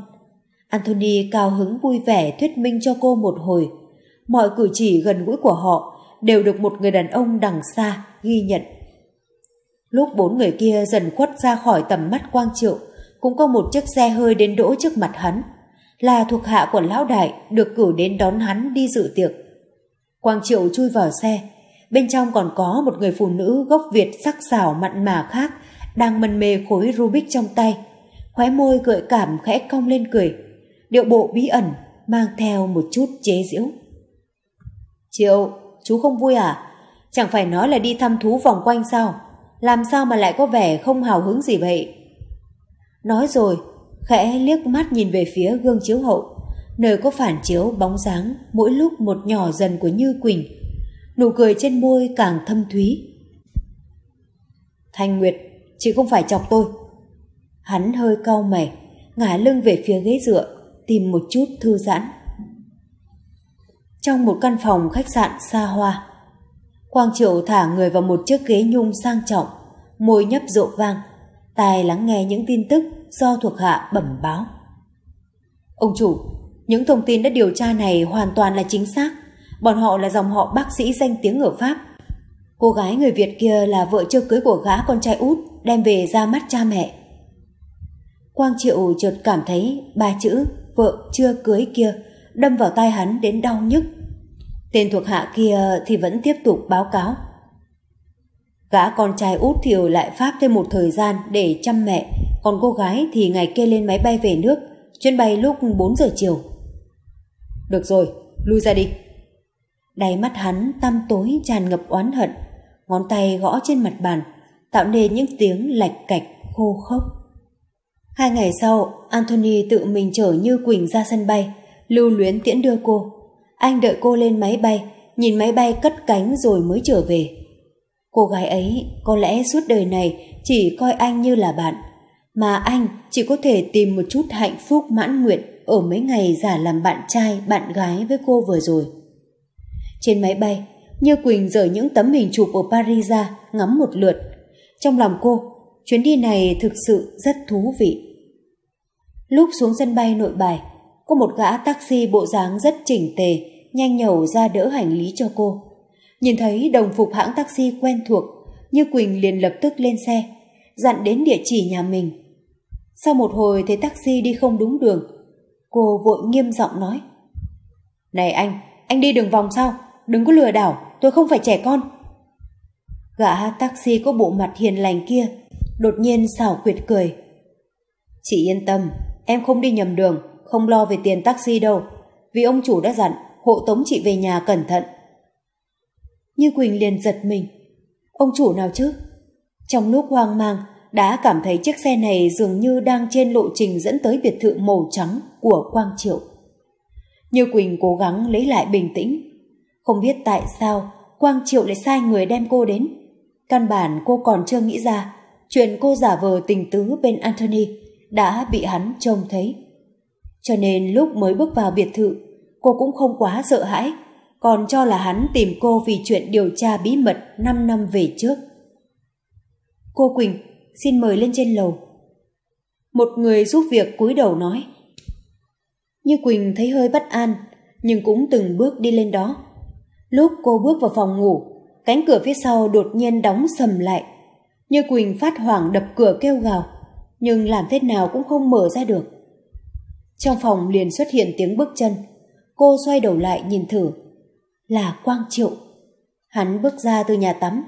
Anthony cao hứng vui vẻ thuyết minh cho cô một hồi. Mọi cử chỉ gần gũi của họ đều được một người đàn ông đằng xa ghi nhận. Lúc bốn người kia dần khuất ra khỏi tầm mắt quang triệu, cũng có một chiếc xe hơi đến đỗ trước mặt hắn. Là thuộc hạ của lão đại được cử đến đón hắn đi dự tiệc. Quang triệu chui vào xe, bên trong còn có một người phụ nữ gốc Việt sắc sảo mặn mà khác đang mân mê khối Rubik trong tay, khóe môi gợi cảm khẽ cong lên cười, điệu bộ bí ẩn mang theo một chút chế giễu. Triệu, chú không vui à? Chẳng phải nói là đi thăm thú vòng quanh sao? Làm sao mà lại có vẻ không hào hứng gì vậy? Nói rồi, khẽ liếc mắt nhìn về phía gương chiếu hậu, nơi có phản chiếu bóng dáng mỗi lúc một nhỏ dần của Như Quỳnh. Nụ cười trên môi càng thâm thúy. Thanh Nguyệt Chị không phải chọc tôi Hắn hơi cau mày Ngả lưng về phía ghế dựa Tìm một chút thư giãn trong một căn phòng khách sạn xa hoa Quang Triệu thả người vào một chiếc ghế nhung sang trọng, môi nhấp rượu vang, tai lắng nghe những tin tức do thuộc hạ bẩm báo. Ông chủ, những thông tin đã điều tra này hoàn toàn là chính xác. Bọn họ là dòng họ bác sĩ danh tiếng ở Pháp. Cô gái người Việt kia là vợ chưa cưới của gã con trai út đem về ra mắt cha mẹ. Quang Triệu chợt cảm thấy ba chữ vợ chưa cưới kia đâm vào tai hắn đến đau nhức. Tên thuộc hạ kia thì vẫn tiếp tục báo cáo. Gã con trai út thiều lại Pháp thêm một thời gian để chăm mẹ, còn cô gái thì ngày kia lên máy bay về nước, chuyến bay lúc 4 giờ chiều. Được rồi, lui ra đi. Đáy mắt hắn tăm tối tràn ngập oán hận, ngón tay gõ trên mặt bàn, tạo nên những tiếng lạch cạch khô khốc. Hai ngày sau, Anthony tự mình chở Như Quỳnh ra sân bay, lưu luyến tiễn đưa cô. Anh đợi cô lên máy bay, nhìn máy bay cất cánh rồi mới trở về. Cô gái ấy có lẽ suốt đời này chỉ coi anh như là bạn, mà anh chỉ có thể tìm một chút hạnh phúc mãn nguyện ở mấy ngày giả làm bạn trai, bạn gái với cô vừa rồi. Trên máy bay, Như Quỳnh dở những tấm hình chụp ở Paris ra ngắm một lượt. Trong lòng cô, chuyến đi này thực sự rất thú vị. Lúc xuống sân bay nội bài, có một gã taxi bộ dáng rất chỉnh tề, nhanh nhẩu ra đỡ hành lý cho cô. Nhìn thấy đồng phục hãng taxi quen thuộc, Như Quỳnh liền lập tức lên xe, dặn đến địa chỉ nhà mình. Sau một hồi thấy taxi đi không đúng đường, cô vội nghiêm giọng nói. Này anh, anh đi đường vòng sao? Đừng có lừa đảo, tôi không phải trẻ con. Gã taxi có bộ mặt hiền lành kia, đột nhiên xảo quyệt cười. Chị yên tâm, em không đi nhầm đường, không lo về tiền taxi đâu, vì ông chủ đã dặn hộ tống chị về nhà cẩn thận. Như Quỳnh liền giật mình. Ông chủ nào chứ? Trong lúc hoang mang, đã cảm thấy chiếc xe này dường như đang trên lộ trình dẫn tới biệt thự màu trắng của Quang Triệu. Như Quỳnh cố gắng lấy lại bình tĩnh. Không biết tại sao Quang Triệu lại sai người đem cô đến. Căn bản cô còn chưa nghĩ ra chuyện cô giả vờ tình tứ bên Anthony đã bị hắn trông thấy. Cho nên lúc mới bước vào biệt thự, cô cũng không quá sợ hãi, còn cho là hắn tìm cô vì chuyện điều tra bí mật 5 năm về trước. Cô Quỳnh, xin mời lên trên lầu. Một người giúp việc cúi đầu nói. Như Quỳnh thấy hơi bất an, nhưng cũng từng bước đi lên đó. Lúc cô bước vào phòng ngủ, cánh cửa phía sau đột nhiên đóng sầm lại. Như Quỳnh phát hoảng đập cửa kêu gào, nhưng làm thế nào cũng không mở ra được. Trong phòng liền xuất hiện tiếng bước chân. Cô xoay đầu lại nhìn thử. Là Quang Triệu. Hắn bước ra từ nhà tắm.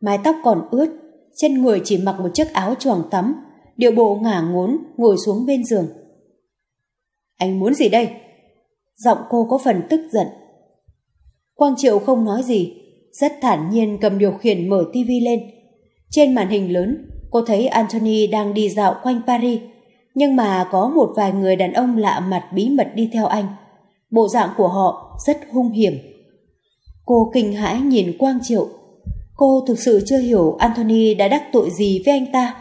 Mái tóc còn ướt. Trên người chỉ mặc một chiếc áo choàng tắm. Điệu bộ ngả ngốn ngồi xuống bên giường. Anh muốn gì đây? Giọng cô có phần tức giận. Quang Triệu không nói gì. Rất thản nhiên cầm điều khiển mở tivi lên. Trên màn hình lớn, cô thấy Anthony đang đi dạo quanh Paris nhưng mà có một vài người đàn ông lạ mặt bí mật đi theo anh. Bộ dạng của họ rất hung hiểm. Cô kinh hãi nhìn Quang Triệu. Cô thực sự chưa hiểu Anthony đã đắc tội gì với anh ta.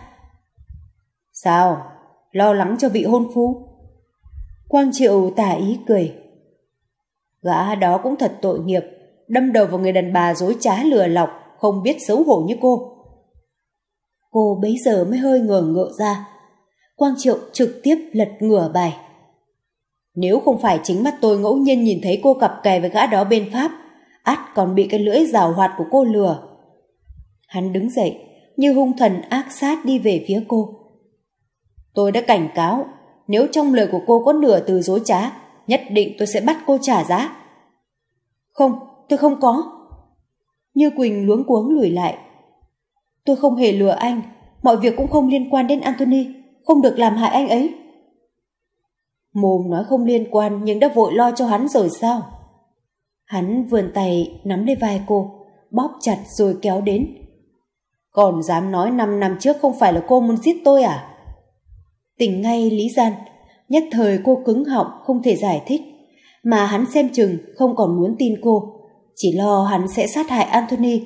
Sao? Lo lắng cho vị hôn phu? Quang Triệu tả ý cười. Gã đó cũng thật tội nghiệp, đâm đầu vào người đàn bà dối trá lừa lọc, không biết xấu hổ như cô. Cô bấy giờ mới hơi ngờ ngợ ra, Quang Triệu trực tiếp lật ngửa bài. Nếu không phải chính mắt tôi ngẫu nhiên nhìn thấy cô cặp kè với gã đó bên Pháp, át còn bị cái lưỡi rào hoạt của cô lừa. Hắn đứng dậy, như hung thần ác sát đi về phía cô. Tôi đã cảnh cáo, nếu trong lời của cô có nửa từ dối trá, nhất định tôi sẽ bắt cô trả giá. Không, tôi không có. Như Quỳnh luống cuống lùi lại. Tôi không hề lừa anh, mọi việc cũng không liên quan đến Anthony không được làm hại anh ấy. Mồm nói không liên quan nhưng đã vội lo cho hắn rồi sao? Hắn vườn tay nắm lấy vai cô, bóp chặt rồi kéo đến. Còn dám nói 5 năm trước không phải là cô muốn giết tôi à? Tỉnh ngay Lý Gian, nhất thời cô cứng họng không thể giải thích, mà hắn xem chừng không còn muốn tin cô, chỉ lo hắn sẽ sát hại Anthony,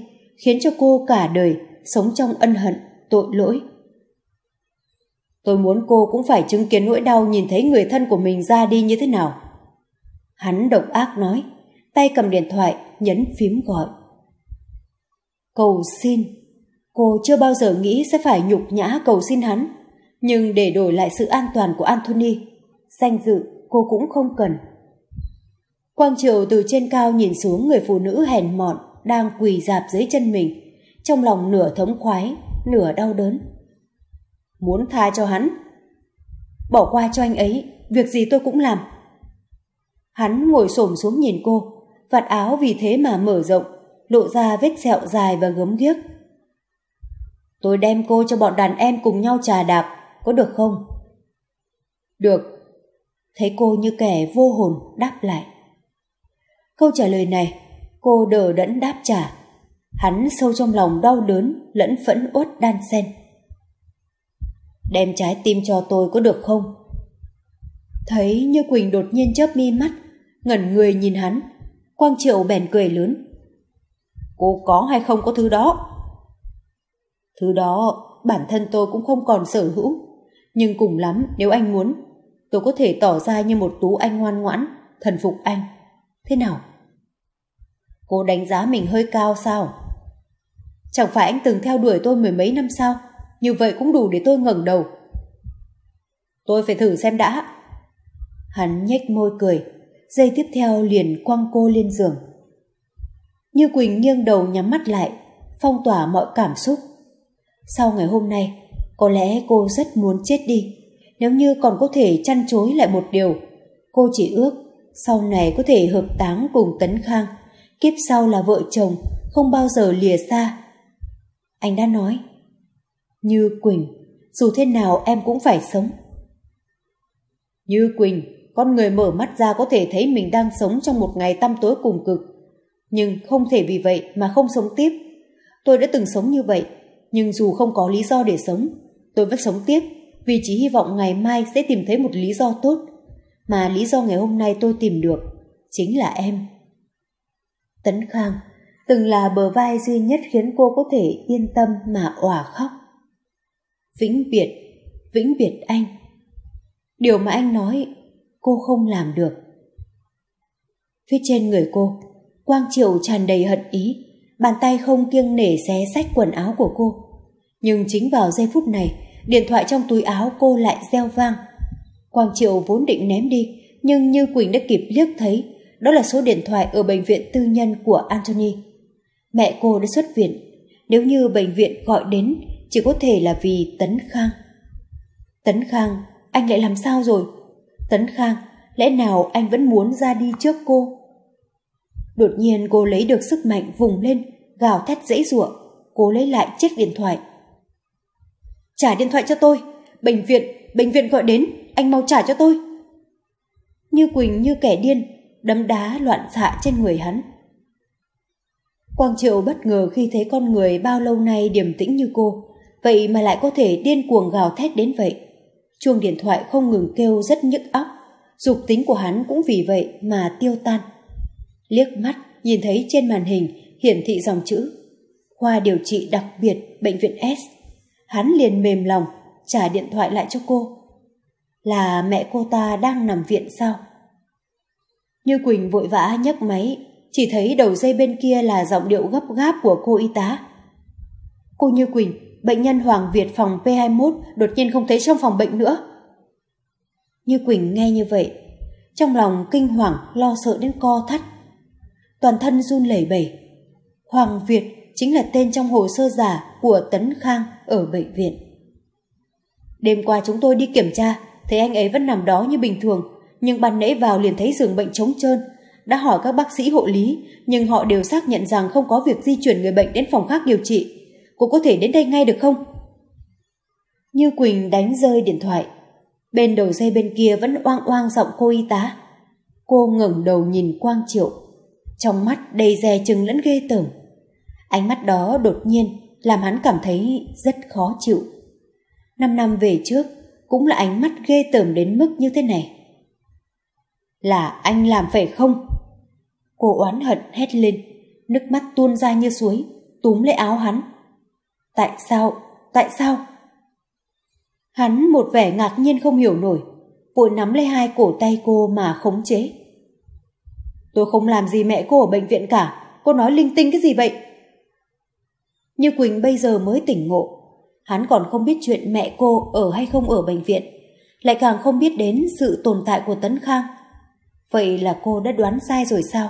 khiến cho cô cả đời sống trong ân hận, tội lỗi. Tôi muốn cô cũng phải chứng kiến nỗi đau nhìn thấy người thân của mình ra đi như thế nào. Hắn độc ác nói, tay cầm điện thoại, nhấn phím gọi. Cầu xin. Cô chưa bao giờ nghĩ sẽ phải nhục nhã cầu xin hắn. Nhưng để đổi lại sự an toàn của Anthony, danh dự cô cũng không cần. Quang Triệu từ trên cao nhìn xuống người phụ nữ hèn mọn đang quỳ dạp dưới chân mình, trong lòng nửa thống khoái, nửa đau đớn. Muốn tha cho hắn. Bỏ qua cho anh ấy, việc gì tôi cũng làm. Hắn ngồi xổm xuống nhìn cô, vạt áo vì thế mà mở rộng, lộ ra vết sẹo dài và gớm ghiếc. Tôi đem cô cho bọn đàn em cùng nhau trà đạp, có được không? Được. Thấy cô như kẻ vô hồn đáp lại. Câu trả lời này, cô đờ đẫn đáp trả. Hắn sâu trong lòng đau đớn, lẫn phẫn uất đan xen. Đem trái tim cho tôi có được không? Thấy như Quỳnh đột nhiên chớp mi mắt, ngẩn người nhìn hắn. Quang Triệu bèn cười lớn. Cô có hay không có thứ đó? Thứ đó bản thân tôi cũng không còn sở hữu. Nhưng cùng lắm nếu anh muốn, tôi có thể tỏ ra như một tú anh ngoan ngoãn, thần phục anh. Thế nào? Cô đánh giá mình hơi cao sao? Chẳng phải anh từng theo đuổi tôi mười mấy năm sao? Như vậy cũng đủ để tôi ngẩng đầu. Tôi phải thử xem đã. Hắn nhếch môi cười, giây tiếp theo liền quăng cô lên giường. Như Quỳnh nghiêng đầu nhắm mắt lại, phong tỏa mọi cảm xúc. Sau ngày hôm nay, có lẽ cô rất muốn chết đi. Nếu như còn có thể chăn chối lại một điều, cô chỉ ước sau này có thể hợp táng cùng Tấn Khang, kiếp sau là vợ chồng, không bao giờ lìa xa. Anh đã nói, như Quỳnh, dù thế nào em cũng phải sống. Như Quỳnh, con người mở mắt ra có thể thấy mình đang sống trong một ngày tăm tối cùng cực. Nhưng không thể vì vậy mà không sống tiếp. Tôi đã từng sống như vậy, nhưng dù không có lý do để sống, tôi vẫn sống tiếp vì chỉ hy vọng ngày mai sẽ tìm thấy một lý do tốt. Mà lý do ngày hôm nay tôi tìm được chính là em. Tấn Khang từng là bờ vai duy nhất khiến cô có thể yên tâm mà òa khóc. Vĩnh biệt, vĩnh biệt anh. Điều mà anh nói cô không làm được. Phía trên người cô, Quang Triệu tràn đầy hận ý, bàn tay không kiêng nể xé sách quần áo của cô. Nhưng chính vào giây phút này, điện thoại trong túi áo cô lại reo vang. Quang Triệu vốn định ném đi, nhưng như Quỳnh đã kịp liếc thấy, đó là số điện thoại ở bệnh viện tư nhân của Anthony. Mẹ cô đã xuất viện, nếu như bệnh viện gọi đến chỉ có thể là vì Tấn Khang. Tấn Khang, anh lại làm sao rồi? Tấn Khang, lẽ nào anh vẫn muốn ra đi trước cô? Đột nhiên cô lấy được sức mạnh vùng lên, gào thét dãy giụa, cố lấy lại chiếc điện thoại. Trả điện thoại cho tôi, bệnh viện, bệnh viện gọi đến, anh mau trả cho tôi. Như Quỳnh như kẻ điên, đấm đá loạn xạ trên người hắn. Quang Triệu bất ngờ khi thấy con người bao lâu nay điềm tĩnh như cô, vậy mà lại có thể điên cuồng gào thét đến vậy. Chuông điện thoại không ngừng kêu rất nhức óc, dục tính của hắn cũng vì vậy mà tiêu tan. Liếc mắt nhìn thấy trên màn hình hiển thị dòng chữ khoa điều trị đặc biệt bệnh viện S. Hắn liền mềm lòng trả điện thoại lại cho cô. Là mẹ cô ta đang nằm viện sao? Như Quỳnh vội vã nhấc máy, chỉ thấy đầu dây bên kia là giọng điệu gấp gáp của cô y tá. Cô Như Quỳnh, bệnh nhân Hoàng Việt phòng P21 đột nhiên không thấy trong phòng bệnh nữa. Như Quỳnh nghe như vậy, trong lòng kinh hoàng lo sợ đến co thắt. Toàn thân run lẩy bẩy. Hoàng Việt chính là tên trong hồ sơ giả của Tấn Khang ở bệnh viện. Đêm qua chúng tôi đi kiểm tra, thấy anh ấy vẫn nằm đó như bình thường, nhưng ban nãy vào liền thấy giường bệnh trống trơn. Đã hỏi các bác sĩ hộ lý, nhưng họ đều xác nhận rằng không có việc di chuyển người bệnh đến phòng khác điều trị. Cô có thể đến đây ngay được không? Như Quỳnh đánh rơi điện thoại. Bên đầu dây bên kia vẫn oang oang giọng cô y tá. Cô ngẩng đầu nhìn Quang Triệu. Trong mắt đầy dè chừng lẫn ghê tởm. Ánh mắt đó đột nhiên làm hắn cảm thấy rất khó chịu. Năm năm về trước cũng là ánh mắt ghê tởm đến mức như thế này. Là anh làm phải không? Cô oán hận hét lên, nước mắt tuôn ra như suối, túm lấy áo hắn. Tại sao? Tại sao? Hắn một vẻ ngạc nhiên không hiểu nổi, vội nắm lấy hai cổ tay cô mà khống chế. Tôi không làm gì mẹ cô ở bệnh viện cả, cô nói linh tinh cái gì vậy? Như Quỳnh bây giờ mới tỉnh ngộ. Hắn còn không biết chuyện mẹ cô ở hay không ở bệnh viện, lại càng không biết đến sự tồn tại của Tấn Khang. Vậy là cô đã đoán sai rồi sao?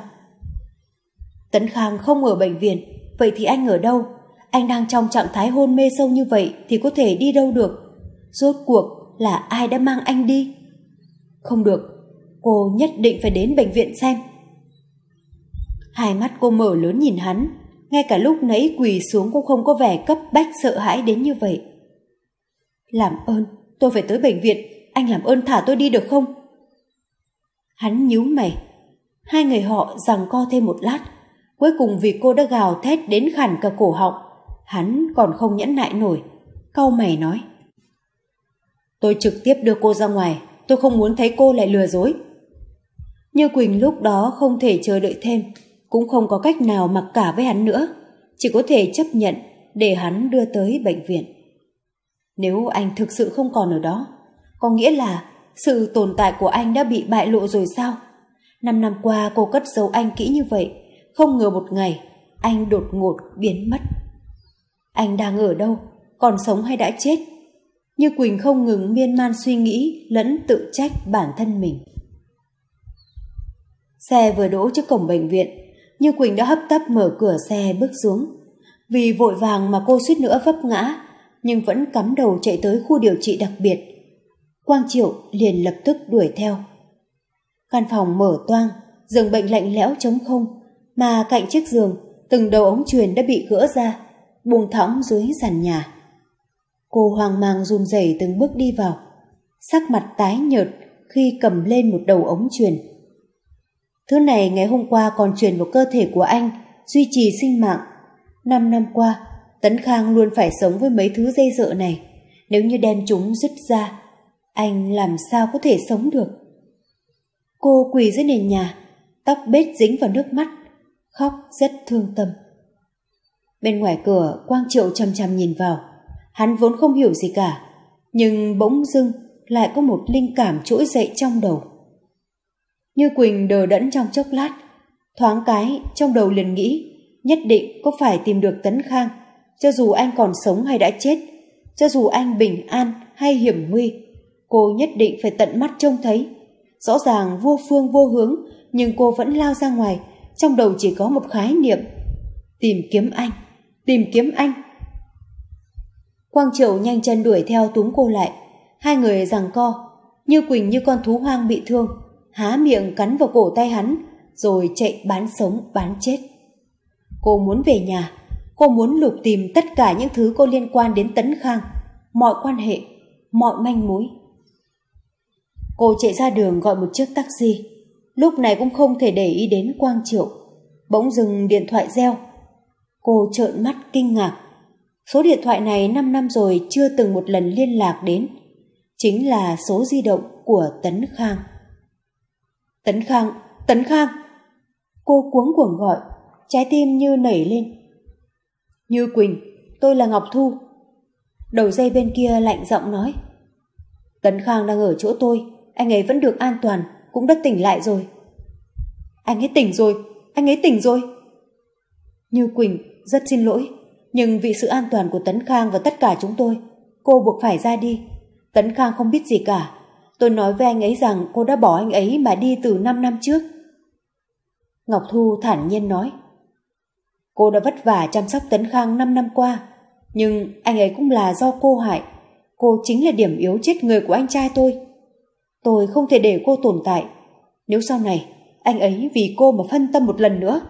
Tấn Khang không ở bệnh viện, vậy thì anh ở đâu? Anh đang trong trạng thái hôn mê sâu như vậy thì có thể đi đâu được? Rốt cuộc là ai đã mang anh đi? Không được, cô nhất định phải đến bệnh viện xem. Hai mắt cô mở lớn nhìn hắn, ngay cả lúc nãy quỳ xuống cũng không có vẻ cấp bách sợ hãi đến như vậy. Làm ơn, tôi phải tới bệnh viện, anh làm ơn thả tôi đi được không? Hắn nhíu mày. Hai người họ rằng co thêm một lát. Cuối cùng vì cô đã gào thét đến khản cả cổ họng, hắn còn không nhẫn nại nổi. Cau mày nói. Tôi trực tiếp đưa cô ra ngoài, tôi không muốn thấy cô lại lừa dối. Như Quỳnh lúc đó không thể chờ đợi thêm, cũng không có cách nào mặc cả với hắn nữa, chỉ có thể chấp nhận để hắn đưa tới bệnh viện. Nếu anh thực sự không còn ở đó, có nghĩa là sự tồn tại của anh đã bị bại lộ rồi sao? Năm năm qua cô cất giấu anh kỹ như vậy, không ngờ một ngày anh đột ngột biến mất. Anh đang ở đâu? Còn sống hay đã chết? Như Quỳnh không ngừng miên man suy nghĩ lẫn tự trách bản thân mình. Xe vừa đỗ trước cổng bệnh viện, Như Quỳnh đã hấp tấp mở cửa xe bước xuống. Vì vội vàng mà cô suýt nữa vấp ngã, nhưng vẫn cắm đầu chạy tới khu điều trị đặc biệt. Quang Triệu liền lập tức đuổi theo. Căn phòng mở toang, giường bệnh lạnh lẽo trống không, mà cạnh chiếc giường, từng đầu ống truyền đã bị gỡ ra, buông thõng dưới sàn nhà. Cô hoang mang run rẩy từng bước đi vào, sắc mặt tái nhợt khi cầm lên một đầu ống truyền. Thứ này ngày hôm qua còn truyền vào cơ thể của anh, duy trì sinh mạng. Năm năm qua, Tấn Khang luôn phải sống với mấy thứ dây dợ này. Nếu như đem chúng dứt ra, anh làm sao có thể sống được? Cô quỳ dưới nền nhà, tóc bết dính vào nước mắt, khóc rất thương tâm. Bên ngoài cửa, Quang Triệu chăm chăm nhìn vào. Hắn vốn không hiểu gì cả, nhưng bỗng dưng lại có một linh cảm trỗi dậy trong đầu. Như Quỳnh đờ đẫn trong chốc lát, thoáng cái trong đầu liền nghĩ nhất định có phải tìm được Tấn Khang, cho dù anh còn sống hay đã chết, cho dù anh bình an hay hiểm nguy, cô nhất định phải tận mắt trông thấy. Rõ ràng vô phương vô hướng, nhưng cô vẫn lao ra ngoài, trong đầu chỉ có một khái niệm. Tìm kiếm anh, tìm kiếm anh. Quang triều nhanh chân đuổi theo túm cô lại. Hai người giằng co, như Quỳnh như con thú hoang bị thương, há miệng cắn vào cổ tay hắn, rồi chạy bán sống bán chết. Cô muốn về nhà, cô muốn lục tìm tất cả những thứ cô liên quan đến Tấn Khang, mọi quan hệ, mọi manh mối. Cô chạy ra đường gọi một chiếc taxi, lúc này cũng không thể để ý đến Quang Triệu. Bỗng dừng điện thoại reo. Cô trợn mắt kinh ngạc. Số điện thoại này 5 năm rồi chưa từng một lần liên lạc đến. Chính là số di động của Tấn Khang. Tấn Khang, Tấn Khang. Cô cuống cuồng gọi, trái tim như nảy lên. Như Quỳnh, tôi là Ngọc Thu. Đầu dây bên kia lạnh giọng nói. Tấn Khang đang ở chỗ tôi, anh ấy vẫn được an toàn, cũng đã tỉnh lại rồi. Anh ấy tỉnh rồi, anh ấy tỉnh rồi. Như Quỳnh, rất xin lỗi, nhưng vì sự an toàn của Tấn Khang và tất cả chúng tôi, cô buộc phải ra đi. Tấn Khang không biết gì cả. Tôi nói với anh ấy rằng cô đã bỏ anh ấy mà đi từ 5 năm trước. Ngọc Thu thản nhiên nói. Cô đã vất vả chăm sóc Tấn Khang 5 năm qua, nhưng anh ấy cũng là do cô hại. Cô chính là điểm yếu chết người của anh trai tôi. Tôi không thể để cô tồn tại. Nếu sau này anh ấy vì cô mà phân tâm một lần nữa,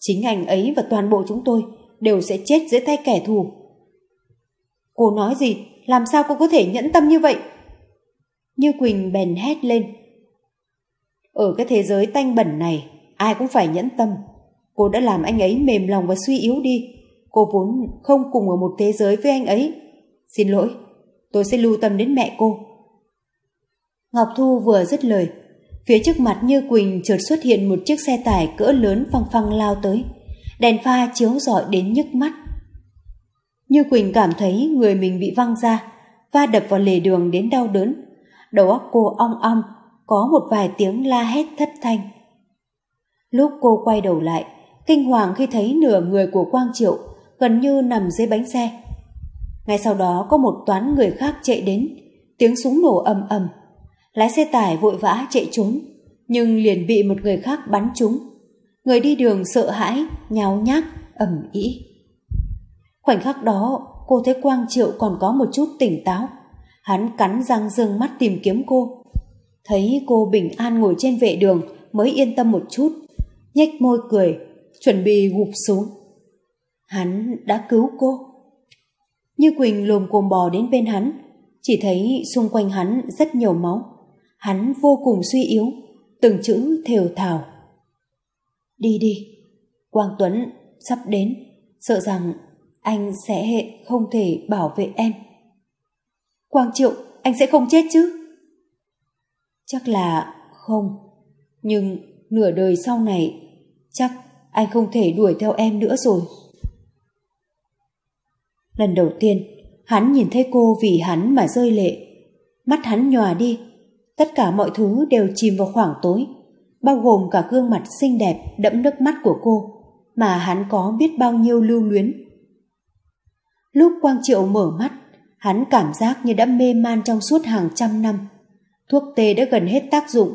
chính anh ấy và toàn bộ chúng tôi đều sẽ chết dưới tay kẻ thù. Cô nói gì? Làm sao cô có thể nhẫn tâm như vậy? Như Quỳnh bèn hét lên. Ở cái thế giới tanh bẩn này, ai cũng phải nhẫn tâm. Cô đã làm anh ấy mềm lòng và suy yếu đi. Cô vốn không cùng ở một thế giới với anh ấy. Xin lỗi, tôi sẽ lưu tâm đến mẹ cô. Ngọc Thu vừa dứt lời, phía trước mặt Như Quỳnh chợt xuất hiện một chiếc xe tải cỡ lớn phăng phăng lao tới. Đèn pha chiếu rọi đến nhức mắt. Như Quỳnh cảm thấy người mình bị văng ra, va đập vào lề đường đến đau đớn. Đầu óc cô ong ong, có một vài tiếng la hét thất thanh. Lúc cô quay đầu lại, kinh hoàng khi thấy nửa người của Quang Triệu gần như nằm dưới bánh xe. Ngay sau đó có một toán người khác chạy đến, tiếng súng nổ ầm ầm. Lái xe tải vội vã chạy trốn, nhưng liền bị một người khác bắn trúng. Người đi đường sợ hãi, nháo nhác, ầm ĩ. Khoảnh khắc đó, cô thấy Quang Triệu còn có một chút tỉnh táo. Hắn cắn răng dương mắt tìm kiếm cô. Thấy cô bình an ngồi trên vệ đường mới yên tâm một chút, nhếch môi cười, chuẩn bị gục xuống. Hắn đã cứu cô. Như Quỳnh lồm cồm bò đến bên hắn, chỉ thấy xung quanh hắn rất nhiều máu. Hắn vô cùng suy yếu, từng chữ thều thào. Đi đi, Quang Tuấn sắp đến, sợ rằng anh sẽ không thể bảo vệ em. Quang Triệu, anh sẽ không chết chứ? Chắc là không, nhưng nửa đời sau này chắc anh không thể đuổi theo em nữa rồi. Lần đầu tiên, hắn nhìn thấy cô vì hắn mà rơi lệ. Mắt hắn nhòa đi, tất cả mọi thứ đều chìm vào khoảng tối, bao gồm cả gương mặt xinh đẹp đẫm nước mắt của cô, mà hắn có biết bao nhiêu lưu luyến. Lúc Quang Triệu mở mắt, hắn cảm giác như đã mê man trong suốt hàng trăm năm. Thuốc tê đã gần hết tác dụng,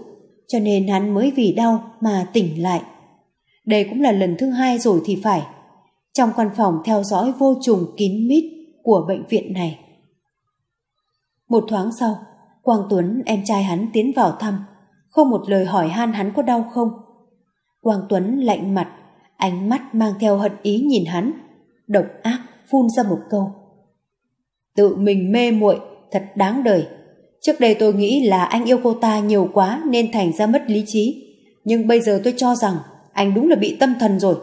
cho nên hắn mới vì đau mà tỉnh lại. Đây cũng là lần thứ hai rồi thì phải. Trong căn phòng theo dõi vô trùng kín mít của bệnh viện này. Một thoáng sau, Quang Tuấn em trai hắn tiến vào thăm, không một lời hỏi han hắn có đau không. Quang Tuấn lạnh mặt, ánh mắt mang theo hận ý nhìn hắn, độc ác phun ra một câu. Tự mình mê muội thật đáng đời. Trước đây tôi nghĩ là anh yêu cô ta nhiều quá nên thành ra mất lý trí. Nhưng bây giờ tôi cho rằng anh đúng là bị tâm thần rồi.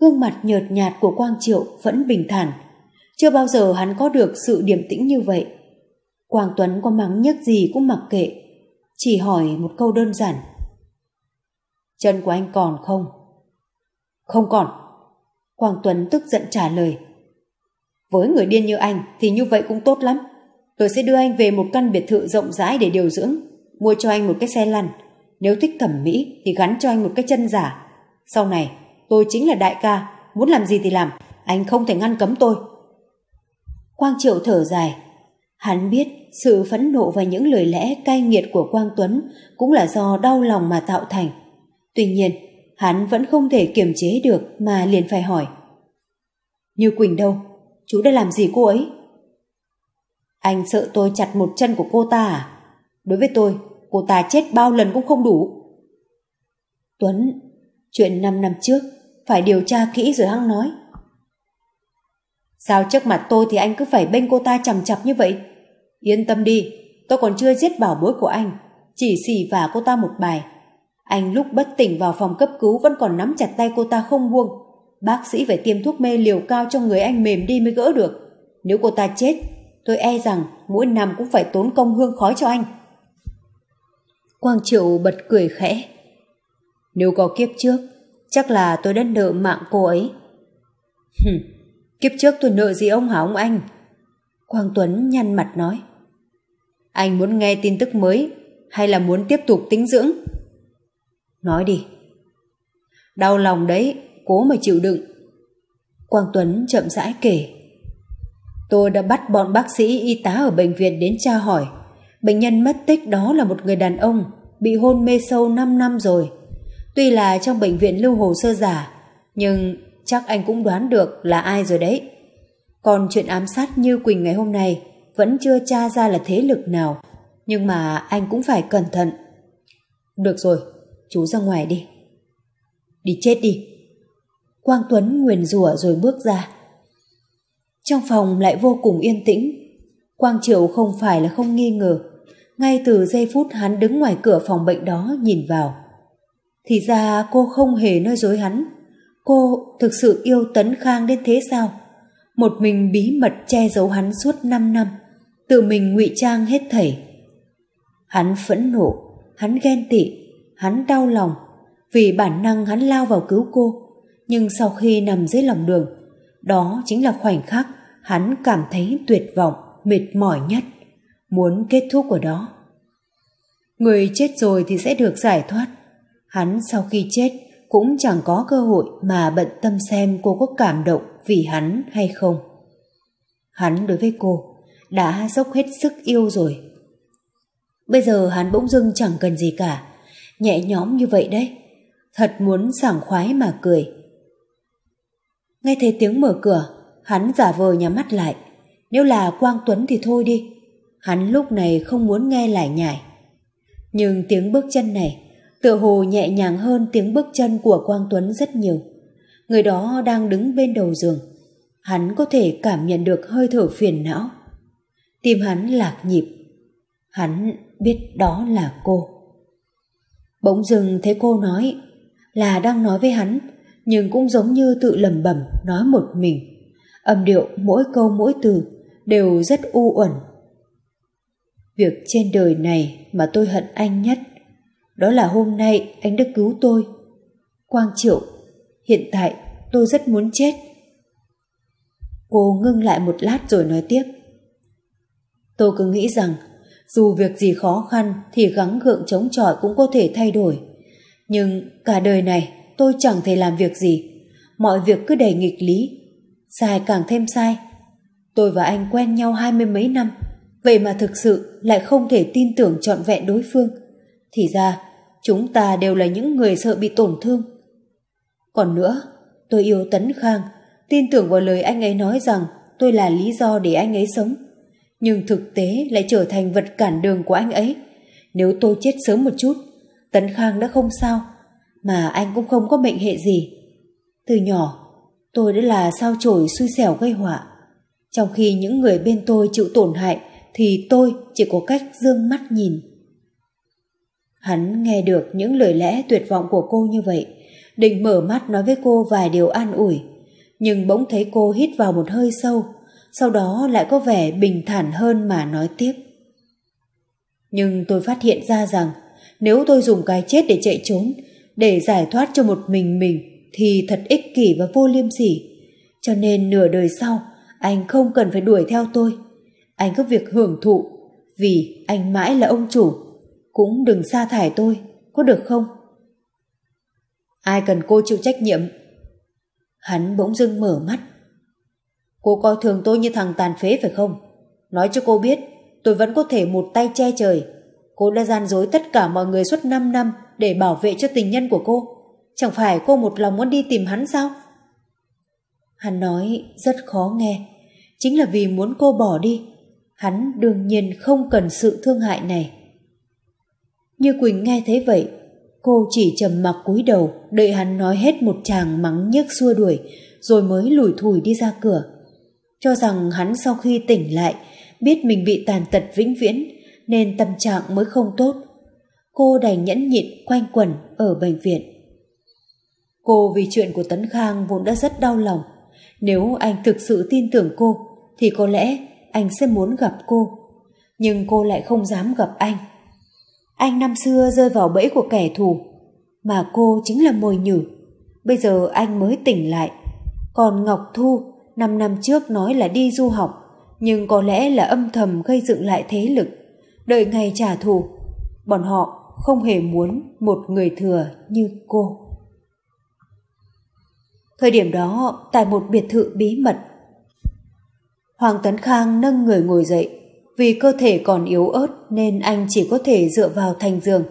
Gương mặt nhợt nhạt của Quang Triệu vẫn bình thản. Chưa bao giờ hắn có được sự điềm tĩnh như vậy. Quang Tuấn có mắng nhức gì cũng mặc kệ. Chỉ hỏi một câu đơn giản. Chân của anh còn không? Không còn. Quang Tuấn tức giận trả lời. Với người điên như anh thì như vậy cũng tốt lắm. Tôi sẽ đưa anh về một căn biệt thự rộng rãi để điều dưỡng, mua cho anh một cái xe lăn. Nếu thích thẩm mỹ thì gắn cho anh một cái chân giả. Sau này, tôi chính là đại ca, muốn làm gì thì làm, anh không thể ngăn cấm tôi. Quang Triệu thở dài. Hắn biết sự phẫn nộ và những lời lẽ cay nghiệt của Quang Tuấn cũng là do đau lòng mà tạo thành. Tuy nhiên, hắn vẫn không thể kiềm chế được mà liền phải hỏi. Như Quỳnh đâu? Chú đã làm gì cô ấy? Anh sợ tôi chặt một chân của cô ta à? Đối với tôi, cô ta chết bao lần cũng không đủ. Tuấn, chuyện 5 năm trước, phải điều tra kỹ rồi hăng nói. Sao trước mặt tôi thì anh cứ phải bênh cô ta chằm chặp như vậy? Yên tâm đi, tôi còn chưa giết bảo bối của anh, chỉ xì vả cô ta một bài. Anh lúc bất tỉnh vào phòng cấp cứu vẫn còn nắm chặt tay cô ta không buông. Bác sĩ phải tiêm thuốc mê liều cao cho người anh mềm đi mới gỡ được. Nếu cô ta chết, tôi e rằng mỗi năm cũng phải tốn công hương khói cho anh. Quang Triệu bật cười khẽ. Nếu có kiếp trước, chắc là tôi đã nợ mạng cô ấy. Hừm, kiếp trước tôi nợ gì ông hả ông anh? Quang Tuấn nhăn mặt nói. Anh muốn nghe tin tức mới hay là muốn tiếp tục tính dưỡng? Nói đi. Đau lòng đấy, cố mà chịu đựng. Quang Tuấn chậm rãi kể. Tôi đã bắt bọn bác sĩ y tá ở bệnh viện đến tra hỏi. Bệnh nhân mất tích đó là một người đàn ông, bị hôn mê sâu 5 năm rồi. Tuy là trong bệnh viện lưu hồ sơ giả, nhưng chắc anh cũng đoán được là ai rồi đấy. Còn chuyện ám sát như Quỳnh ngày hôm nay vẫn chưa tra ra là thế lực nào, nhưng mà anh cũng phải cẩn thận. Được rồi, chú ra ngoài đi. Đi chết đi. Quang Tuấn nguyền rủa rồi bước ra. Trong phòng lại vô cùng yên tĩnh. Quang Triệu không phải là không nghi ngờ. Ngay từ giây phút hắn đứng ngoài cửa phòng bệnh đó nhìn vào. Thì ra cô không hề nói dối hắn. Cô thực sự yêu Tấn Khang đến thế sao? Một mình bí mật che giấu hắn suốt 5 năm. Tự mình ngụy trang hết thảy. Hắn phẫn nộ, hắn ghen tị, hắn đau lòng. Vì bản năng hắn lao vào cứu cô. Nhưng sau khi nằm dưới lòng đường, đó chính là khoảnh khắc hắn cảm thấy tuyệt vọng, mệt mỏi nhất, muốn kết thúc của đó. Người chết rồi thì sẽ được giải thoát. Hắn sau khi chết cũng chẳng có cơ hội mà bận tâm xem cô có cảm động vì hắn hay không. Hắn đối với cô đã dốc hết sức yêu rồi. Bây giờ hắn bỗng dưng chẳng cần gì cả, nhẹ nhõm như vậy đấy. Thật muốn sảng khoái mà cười. Nghe thấy tiếng mở cửa, hắn giả vờ nhắm mắt lại. Nếu là Quang Tuấn thì thôi đi. Hắn lúc này không muốn nghe lại nhải. Nhưng tiếng bước chân này tựa hồ nhẹ nhàng hơn tiếng bước chân của Quang Tuấn rất nhiều. Người đó đang đứng bên đầu giường. Hắn có thể cảm nhận được hơi thở phiền não. Tim hắn lạc nhịp. Hắn biết đó là cô. Bỗng dừng thấy cô nói là đang nói với hắn nhưng cũng giống như tự lầm bẩm nói một mình. Âm điệu mỗi câu mỗi từ đều rất u uẩn. Việc trên đời này mà tôi hận anh nhất đó là hôm nay anh đã cứu tôi. Quang Triệu, hiện tại tôi rất muốn chết. Cô ngưng lại một lát rồi nói tiếp. Tôi cứ nghĩ rằng dù việc gì khó khăn thì gắng gượng chống chọi cũng có thể thay đổi. Nhưng cả đời này tôi chẳng thể làm việc gì. Mọi việc cứ đầy nghịch lý. Sai càng thêm sai. Tôi và anh quen nhau hai mươi mấy năm. Vậy mà thực sự lại không thể tin tưởng trọn vẹn đối phương. Thì ra chúng ta đều là những người sợ bị tổn thương. Còn nữa, tôi yêu Tấn Khang, tin tưởng vào lời anh ấy nói rằng tôi là lý do để anh ấy sống. Nhưng thực tế lại trở thành vật cản đường của anh ấy. Nếu tôi chết sớm một chút, Tấn Khang đã không sao, mà anh cũng không có mệnh hệ gì. Từ nhỏ, tôi đã là sao chổi xui xẻo gây họa. Trong khi những người bên tôi chịu tổn hại, thì tôi chỉ có cách dương mắt nhìn. Hắn nghe được những lời lẽ tuyệt vọng của cô như vậy, định mở mắt nói với cô vài điều an ủi, nhưng bỗng thấy cô hít vào một hơi sâu, sau đó lại có vẻ bình thản hơn mà nói tiếp. Nhưng tôi phát hiện ra rằng nếu tôi dùng cái chết để chạy trốn, để giải thoát cho một mình mình thì thật ích kỷ và vô liêm sỉ. Cho nên nửa đời sau, anh không cần phải đuổi theo tôi. Anh có việc hưởng thụ, vì anh mãi là ông chủ cũng đừng sa thải tôi, có được không? Ai cần cô chịu trách nhiệm? Hắn bỗng dưng mở mắt. Cô coi thường tôi như thằng tàn phế phải không? Nói cho cô biết, tôi vẫn có thể một tay che trời. Cô đã gian dối tất cả mọi người suốt 5 năm để bảo vệ cho tình nhân của cô. Chẳng phải cô một lòng muốn đi tìm hắn sao? Hắn nói rất khó nghe. Chính là vì muốn cô bỏ đi. Hắn đương nhiên không cần sự thương hại này. Như Quỳnh nghe thấy vậy, cô chỉ trầm mặc cúi đầu đợi hắn nói hết một chàng mắng nhức xua đuổi rồi mới lủi thủi đi ra cửa. Cho rằng hắn sau khi tỉnh lại biết mình bị tàn tật vĩnh viễn nên tâm trạng mới không tốt. Cô đành nhẫn nhịn quanh quẩn ở bệnh viện. Cô vì chuyện của Tấn Khang vốn đã rất đau lòng. Nếu anh thực sự tin tưởng cô thì có lẽ anh sẽ muốn gặp cô. Nhưng cô lại không dám gặp anh anh năm xưa rơi vào bẫy của kẻ thù, mà cô chính là mồi nhử. Bây giờ anh mới tỉnh lại. Còn Ngọc Thu, năm năm trước nói là đi du học, nhưng có lẽ là âm thầm gây dựng lại thế lực, đợi ngày trả thù. Bọn họ không hề muốn một người thừa như cô. Thời điểm đó, tại một biệt thự bí mật, Hoàng Tấn Khang nâng người ngồi dậy, vì cơ thể còn yếu ớt nên anh chỉ có thể dựa vào thành giường,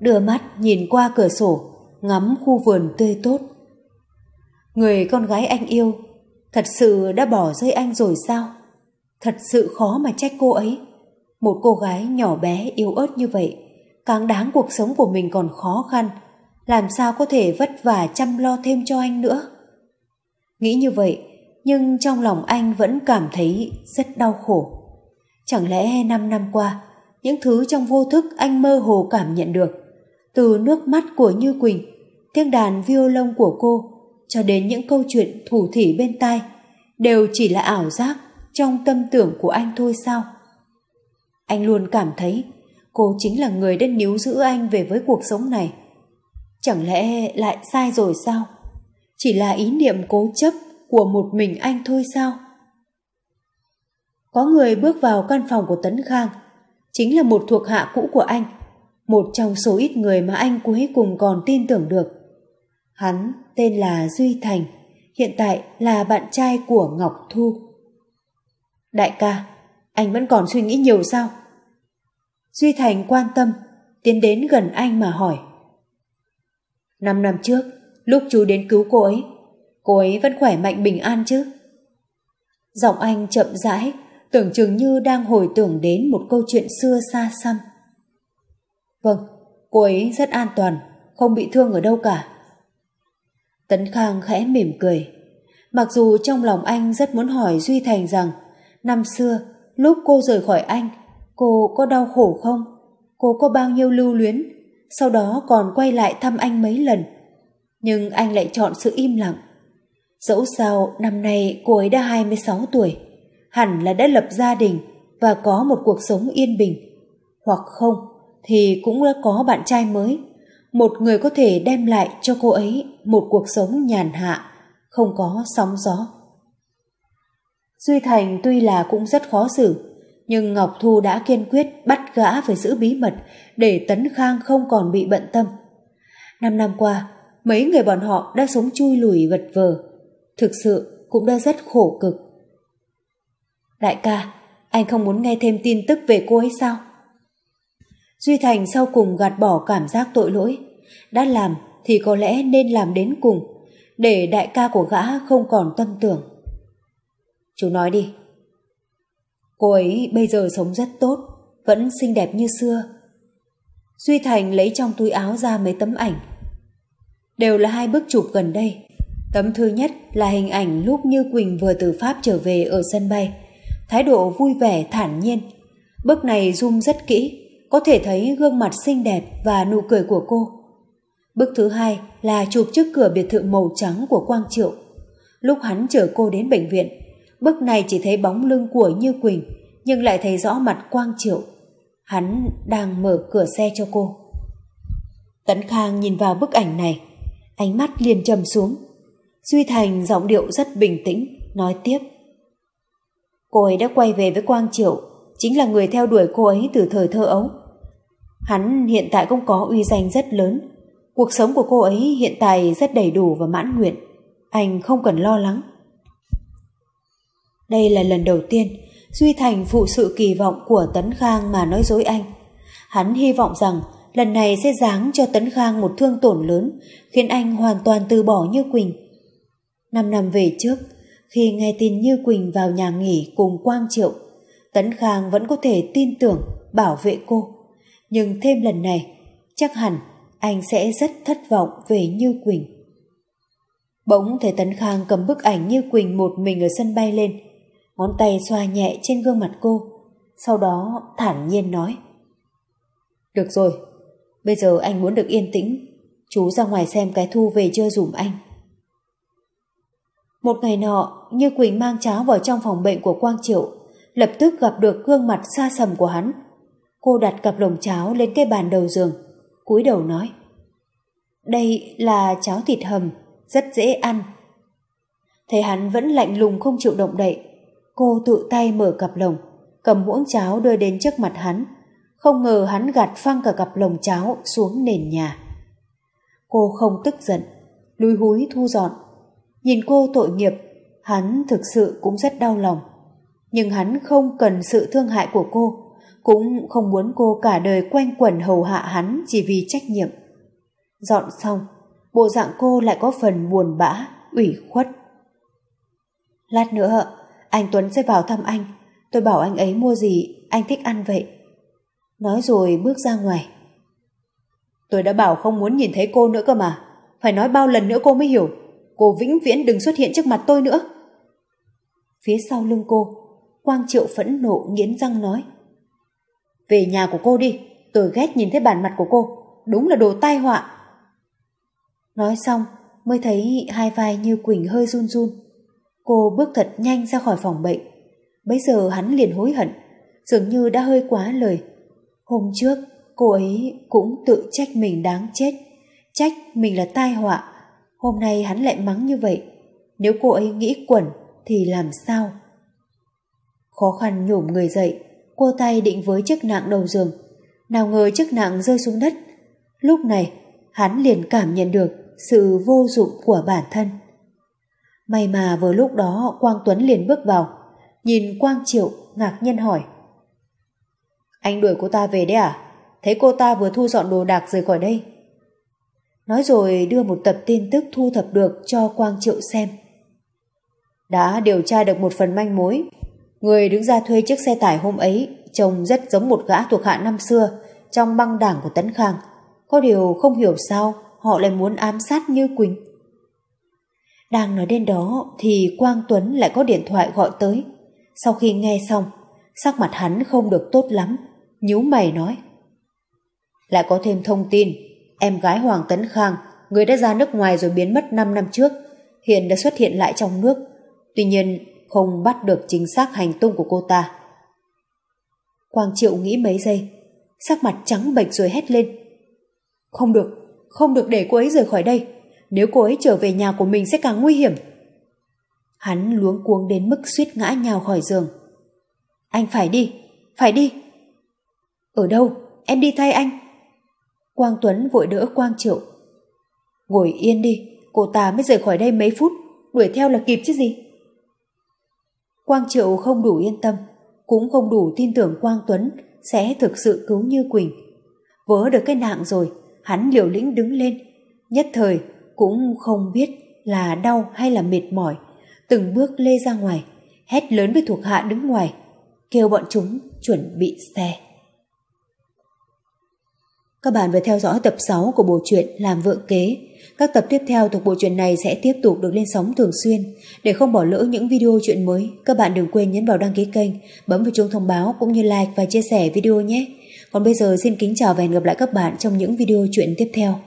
đưa mắt nhìn qua cửa sổ, ngắm khu vườn tươi tốt. Người con gái anh yêu, thật sự đã bỏ rơi anh rồi sao? Thật sự khó mà trách cô ấy. Một cô gái nhỏ bé yếu ớt như vậy, càng đáng cuộc sống của mình còn khó khăn, làm sao có thể vất vả chăm lo thêm cho anh nữa? Nghĩ như vậy, nhưng trong lòng anh vẫn cảm thấy rất đau khổ. Chẳng lẽ 5 năm qua, những thứ trong vô thức anh mơ hồ cảm nhận được, từ nước mắt của Như Quỳnh, tiếng đàn violon của cô, cho đến những câu chuyện thủ thỉ bên tai, đều chỉ là ảo giác trong tâm tưởng của anh thôi sao? Anh luôn cảm thấy cô chính là người đã níu giữ anh về với cuộc sống này. Chẳng lẽ lại sai rồi sao? Chỉ là ý niệm cố chấp của một mình anh thôi sao? Có người bước vào căn phòng của Tấn Khang, chính là một thuộc hạ cũ của anh, một trong số ít người mà anh cuối cùng còn tin tưởng được. Hắn tên là Duy Thành, hiện tại là bạn trai của Ngọc Thu. Đại ca, anh vẫn còn suy nghĩ nhiều sao? Duy Thành quan tâm, tiến đến gần anh mà hỏi. Năm năm trước, lúc chú đến cứu cô ấy, cô ấy vẫn khỏe mạnh bình an chứ? Giọng anh chậm rãi, tưởng chừng như đang hồi tưởng đến một câu chuyện xưa xa xăm. Vâng, cô ấy rất an toàn, không bị thương ở đâu cả. Tấn Khang khẽ mỉm cười. Mặc dù trong lòng anh rất muốn hỏi Duy Thành rằng năm xưa, lúc cô rời khỏi anh, cô có đau khổ không? Cô có bao nhiêu lưu luyến? Sau đó còn quay lại thăm anh mấy lần. Nhưng anh lại chọn sự im lặng. Dẫu sao năm nay cô ấy đã 26 tuổi, hẳn là đã lập gia đình và có một cuộc sống yên bình. Hoặc không thì cũng đã có bạn trai mới, một người có thể đem lại cho cô ấy một cuộc sống nhàn hạ, không có sóng gió. Duy Thành tuy là cũng rất khó xử, nhưng Ngọc Thu đã kiên quyết bắt gã phải giữ bí mật để Tấn Khang không còn bị bận tâm. Năm năm qua, mấy người bọn họ đã sống chui lùi vật vờ, thực sự cũng đã rất khổ cực. Đại ca, anh không muốn nghe thêm tin tức về cô ấy sao? Duy Thành sau cùng gạt bỏ cảm giác tội lỗi, đã làm thì có lẽ nên làm đến cùng, để đại ca của gã không còn tâm tưởng. Chú nói đi. Cô ấy bây giờ sống rất tốt, vẫn xinh đẹp như xưa. Duy Thành lấy trong túi áo ra mấy tấm ảnh. Đều là hai bức chụp gần đây. Tấm thứ nhất là hình ảnh lúc Như Quỳnh vừa từ Pháp trở về ở sân bay. Thái độ vui vẻ, thản nhiên. Bức này zoom rất kỹ, có thể thấy gương mặt xinh đẹp và nụ cười của cô. Bức thứ hai là chụp trước cửa biệt thự màu trắng của Quang Triệu. Lúc hắn chở cô đến bệnh viện, bức này chỉ thấy bóng lưng của Như Quỳnh, nhưng lại thấy rõ mặt Quang Triệu. Hắn đang mở cửa xe cho cô. Tấn Khang nhìn vào bức ảnh này, ánh mắt liền trầm xuống. Duy Thành giọng điệu rất bình tĩnh, nói tiếp. Cô ấy đã quay về với Quang Triệu, chính là người theo đuổi cô ấy từ thời thơ ấu. Hắn hiện tại cũng có uy danh rất lớn. Cuộc sống của cô ấy hiện tại rất đầy đủ và mãn nguyện. Anh không cần lo lắng. Đây là lần đầu tiên Duy Thành phụ sự kỳ vọng của Tấn Khang mà nói dối anh. Hắn hy vọng rằng lần này sẽ giáng cho Tấn Khang một thương tổn lớn, khiến anh hoàn toàn từ bỏ Như Quỳnh. Năm năm về trước, khi nghe tin Như Quỳnh vào nhà nghỉ cùng Quang Triệu, Tấn Khang vẫn có thể tin tưởng bảo vệ cô. Nhưng thêm lần này, chắc hẳn anh sẽ rất thất vọng về Như Quỳnh. Bỗng thấy Tấn Khang cầm bức ảnh Như Quỳnh một mình ở sân bay lên, ngón tay xoa nhẹ trên gương mặt cô, sau đó thản nhiên nói. Được rồi, bây giờ anh muốn được yên tĩnh, chú ra ngoài xem cái thu về chưa dùm anh. Một ngày nọ, Như Quỳnh mang cháo vào trong phòng bệnh của Quang Triệu, lập tức gặp được gương mặt xa sầm của hắn. Cô đặt cặp lồng cháo lên cái bàn đầu giường, cúi đầu nói. Đây là cháo thịt hầm, rất dễ ăn. Thấy hắn vẫn lạnh lùng không chịu động đậy, cô tự tay mở cặp lồng, cầm muỗng cháo đưa đến trước mặt hắn. Không ngờ hắn gạt phăng cả cặp lồng cháo xuống nền nhà. Cô không tức giận, lùi húi thu dọn. Nhìn cô tội nghiệp, hắn thực sự cũng rất đau lòng. Nhưng hắn không cần sự thương hại của cô, cũng không muốn cô cả đời quanh quẩn hầu hạ hắn chỉ vì trách nhiệm. Dọn xong, bộ dạng cô lại có phần buồn bã, ủy khuất. Lát nữa, anh Tuấn sẽ vào thăm anh. Tôi bảo anh ấy mua gì, anh thích ăn vậy. Nói rồi bước ra ngoài. Tôi đã bảo không muốn nhìn thấy cô nữa cơ mà. Phải nói bao lần nữa cô mới hiểu. Cô vĩnh viễn đừng xuất hiện trước mặt tôi nữa. Phía sau lưng cô, Quang Triệu phẫn nộ nghiến răng nói. Về nhà của cô đi, tôi ghét nhìn thấy bản mặt của cô. Đúng là đồ tai họa. Nói xong, mới thấy hai vai như Quỳnh hơi run run. Cô bước thật nhanh ra khỏi phòng bệnh. Bây giờ hắn liền hối hận, dường như đã hơi quá lời. Hôm trước, cô ấy cũng tự trách mình đáng chết, trách mình là tai họa. Hôm nay hắn lại mắng như vậy. Nếu cô ấy nghĩ quẩn thì làm sao? Khó khăn nhổm người dậy, cô tay định với chiếc nạng đầu giường. Nào ngờ chiếc nạng rơi xuống đất. Lúc này, hắn liền cảm nhận được sự vô dụng của bản thân. May mà vừa lúc đó Quang Tuấn liền bước vào, nhìn Quang Triệu ngạc nhiên hỏi. Anh đuổi cô ta về đấy à? Thấy cô ta vừa thu dọn đồ đạc rời khỏi đây. Nói rồi đưa một tập tin tức thu thập được cho Quang Triệu xem. Đã điều tra được một phần manh mối. Người đứng ra thuê chiếc xe tải hôm ấy trông rất giống một gã thuộc hạ năm xưa trong băng đảng của Tấn Khang. Có điều không hiểu sao họ lại muốn ám sát Như Quỳnh. Đang nói đến đó thì Quang Tuấn lại có điện thoại gọi tới. Sau khi nghe xong, sắc mặt hắn không được tốt lắm, nhíu mày nói. Lại có thêm thông tin, em gái Hoàng Tấn Khang, người đã ra nước ngoài rồi biến mất 5 năm trước, hiện đã xuất hiện lại trong nước. Tuy nhiên, không bắt được chính xác hành tung của cô ta. Quang Triệu nghĩ mấy giây, sắc mặt trắng bệch rồi hét lên. Không được, không được để cô ấy rời khỏi đây. Nếu cô ấy trở về nhà của mình sẽ càng nguy hiểm. Hắn luống cuống đến mức suýt ngã nhào khỏi giường. Anh phải đi, phải đi. Ở đâu? Em đi thay anh. Quang Tuấn vội đỡ Quang Triệu. Ngồi yên đi, cô ta mới rời khỏi đây mấy phút, đuổi theo là kịp chứ gì. Quang Triệu không đủ yên tâm, cũng không đủ tin tưởng Quang Tuấn sẽ thực sự cứu Như Quỳnh. Vớ được cái nạn rồi, hắn liều lĩnh đứng lên, nhất thời cũng không biết là đau hay là mệt mỏi, từng bước lê ra ngoài, hét lớn với thuộc hạ đứng ngoài, kêu bọn chúng chuẩn bị xe. Các bạn vừa theo dõi tập 6 của bộ truyện Làm vợ kế. Các tập tiếp theo thuộc bộ truyện này sẽ tiếp tục được lên sóng thường xuyên. Để không bỏ lỡ những video truyện mới, các bạn đừng quên nhấn vào đăng ký kênh, bấm vào chuông thông báo cũng như like và chia sẻ video nhé. Còn bây giờ xin kính chào và hẹn gặp lại các bạn trong những video truyện tiếp theo.